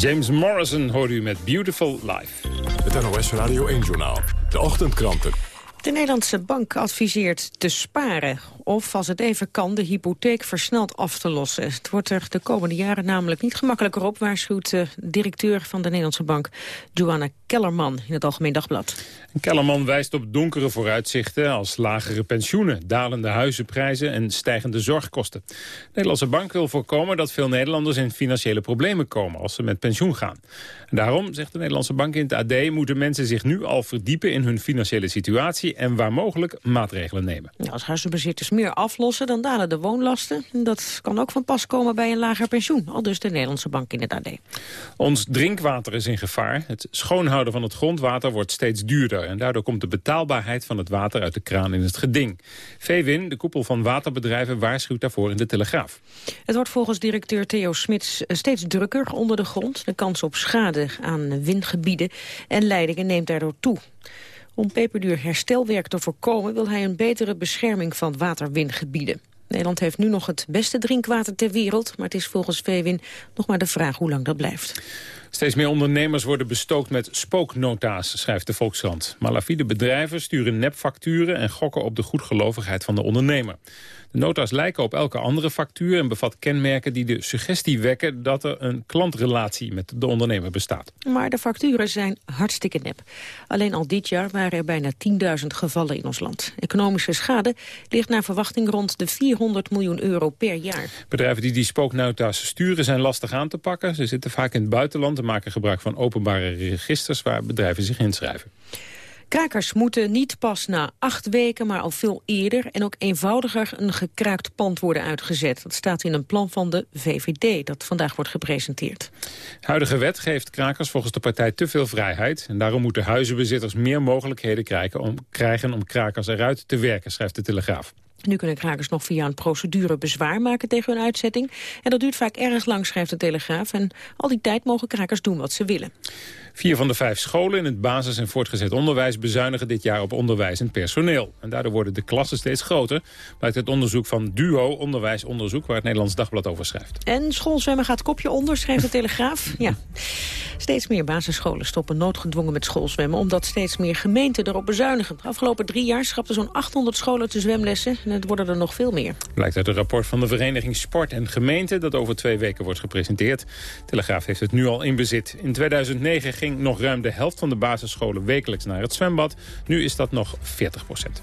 James Morrison hoorde u met Beautiful Life. Het NOS Radio 1-journaal. De ochtendkranten. De Nederlandse bank adviseert te sparen of als het even kan de hypotheek versneld af te lossen. Het wordt er de komende jaren namelijk niet gemakkelijker op, waarschuwt de directeur van de Nederlandse bank, Joanna Kellerman, in het Algemeen Dagblad. Kellerman wijst op donkere vooruitzichten als lagere pensioenen, dalende huizenprijzen en stijgende zorgkosten. De Nederlandse bank wil voorkomen dat veel Nederlanders in financiële problemen komen als ze met pensioen gaan. En daarom, zegt de Nederlandse bank in het AD, moeten mensen zich nu al verdiepen in hun financiële situatie en waar mogelijk maatregelen nemen. Ja, als huizenbezitters meer aflossen, dan dalen de woonlasten. Dat kan ook van pas komen bij een lager pensioen, al dus de Nederlandse bank in het AD. Ons drinkwater is in gevaar. Het schoonhouden van het grondwater wordt steeds duurder. En daardoor komt de betaalbaarheid van het water uit de kraan in het geding. VWin, de koepel van waterbedrijven, waarschuwt daarvoor in de Telegraaf. Het wordt volgens directeur Theo Smits steeds drukker onder de grond. De kans op schade aan windgebieden en leidingen neemt daardoor toe. Om peperduur herstelwerk te voorkomen wil hij een betere bescherming van waterwindgebieden. Nederland heeft nu nog het beste drinkwater ter wereld, maar het is volgens VWin nog maar de vraag hoe lang dat blijft. Steeds meer ondernemers worden bestookt met spooknota's, schrijft de Volkskrant. Malafide bedrijven sturen nepfacturen en gokken op de goedgelovigheid van de ondernemer. De nota's lijken op elke andere factuur en bevat kenmerken die de suggestie wekken dat er een klantrelatie met de ondernemer bestaat. Maar de facturen zijn hartstikke nep. Alleen al dit jaar waren er bijna 10.000 gevallen in ons land. Economische schade ligt naar verwachting rond de 400 miljoen euro per jaar. Bedrijven die die spooknota's sturen zijn lastig aan te pakken. Ze zitten vaak in het buitenland en maken gebruik van openbare registers waar bedrijven zich inschrijven. Krakers moeten niet pas na acht weken, maar al veel eerder... en ook eenvoudiger een gekraakt pand worden uitgezet. Dat staat in een plan van de VVD dat vandaag wordt gepresenteerd. Huidige wet geeft krakers volgens de partij te veel vrijheid. En daarom moeten huizenbezitters meer mogelijkheden krijgen om, krijgen om krakers eruit te werken, schrijft de Telegraaf. Nu kunnen krakers nog via een procedure bezwaar maken tegen hun uitzetting. En dat duurt vaak erg lang, schrijft de Telegraaf. En al die tijd mogen krakers doen wat ze willen. Vier van de vijf scholen in het basis- en voortgezet onderwijs bezuinigen dit jaar op onderwijs en personeel. En daardoor worden de klassen steeds groter, blijkt het onderzoek van DUO Onderwijsonderzoek, waar het Nederlands Dagblad over schrijft. En schoolzwemmen gaat kopje onder, schrijft de Telegraaf. Ja. Steeds meer basisscholen stoppen noodgedwongen met schoolzwemmen, omdat steeds meer gemeenten erop bezuinigen. De afgelopen drie jaar schrapten zo'n 800 scholen te zwemlessen en het worden er nog veel meer. Blijkt uit een rapport van de Vereniging Sport en Gemeente dat over twee weken wordt gepresenteerd. Telegraaf heeft het nu al in bezit. In 2009 ging nog ruim de helft van de basisscholen wekelijks naar het zwembad. Nu is dat nog 40 procent.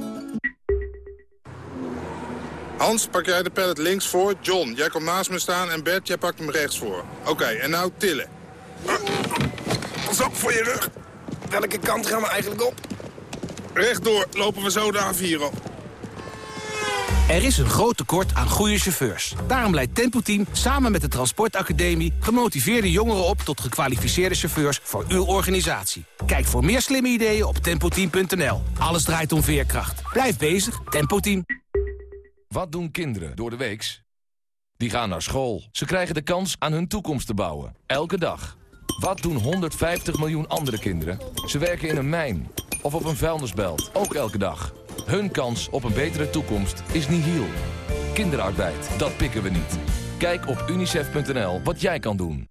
Hans, pak jij de pallet links voor. John, jij komt naast me staan. En Bert, jij pakt hem rechts voor. Oké, en nou tillen. Pas op voor je rug. Welke kant gaan we eigenlijk op? Rechtdoor lopen we zo de A4 op. Er is een groot tekort aan goede chauffeurs. Daarom leidt Tempo Team samen met de Transportacademie... gemotiveerde jongeren op tot gekwalificeerde chauffeurs voor uw organisatie. Kijk voor meer slimme ideeën op tempoteam.nl. Alles draait om veerkracht. Blijf bezig, Tempo Team. Wat doen kinderen door de weeks? Die gaan naar school. Ze krijgen de kans aan hun toekomst te bouwen. Elke dag. Wat doen 150 miljoen andere kinderen? Ze werken in een mijn of op een vuilnisbelt. Ook elke dag. Hun kans op een betere toekomst is nihil. Kinderarbeid, dat pikken we niet. Kijk op unicef.nl wat jij kan doen.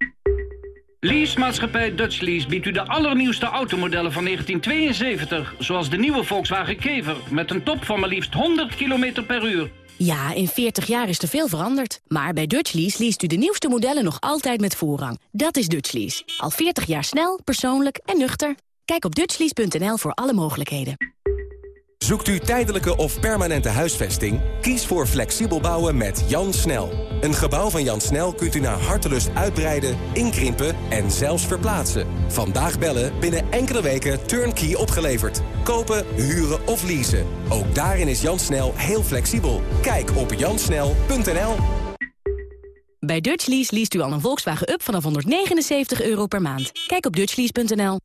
Leasemaatschappij Dutch Lease biedt u de allernieuwste automodellen van 1972... zoals de nieuwe Volkswagen Kever met een top van maar liefst 100 km per uur. Ja, in 40 jaar is er veel veranderd. Maar bij Dutch Lease leest u de nieuwste modellen nog altijd met voorrang. Dat is Dutch Lease. Al 40 jaar snel, persoonlijk en nuchter. Kijk op dutchlease.nl voor alle mogelijkheden. Zoekt u tijdelijke of permanente huisvesting? Kies voor flexibel bouwen met Jan Snel. Een gebouw van Jan Snel kunt u naar hartelust uitbreiden, inkrimpen en zelfs verplaatsen. Vandaag bellen, binnen enkele weken turnkey opgeleverd. Kopen, huren of leasen. Ook daarin is Jan Snel heel flexibel. Kijk op jansnel.nl. Bij Dutchlease leest u al een Volkswagen Up vanaf 179 euro per maand. Kijk op dutchlease.nl.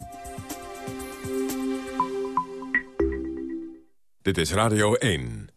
Dit is Radio 1.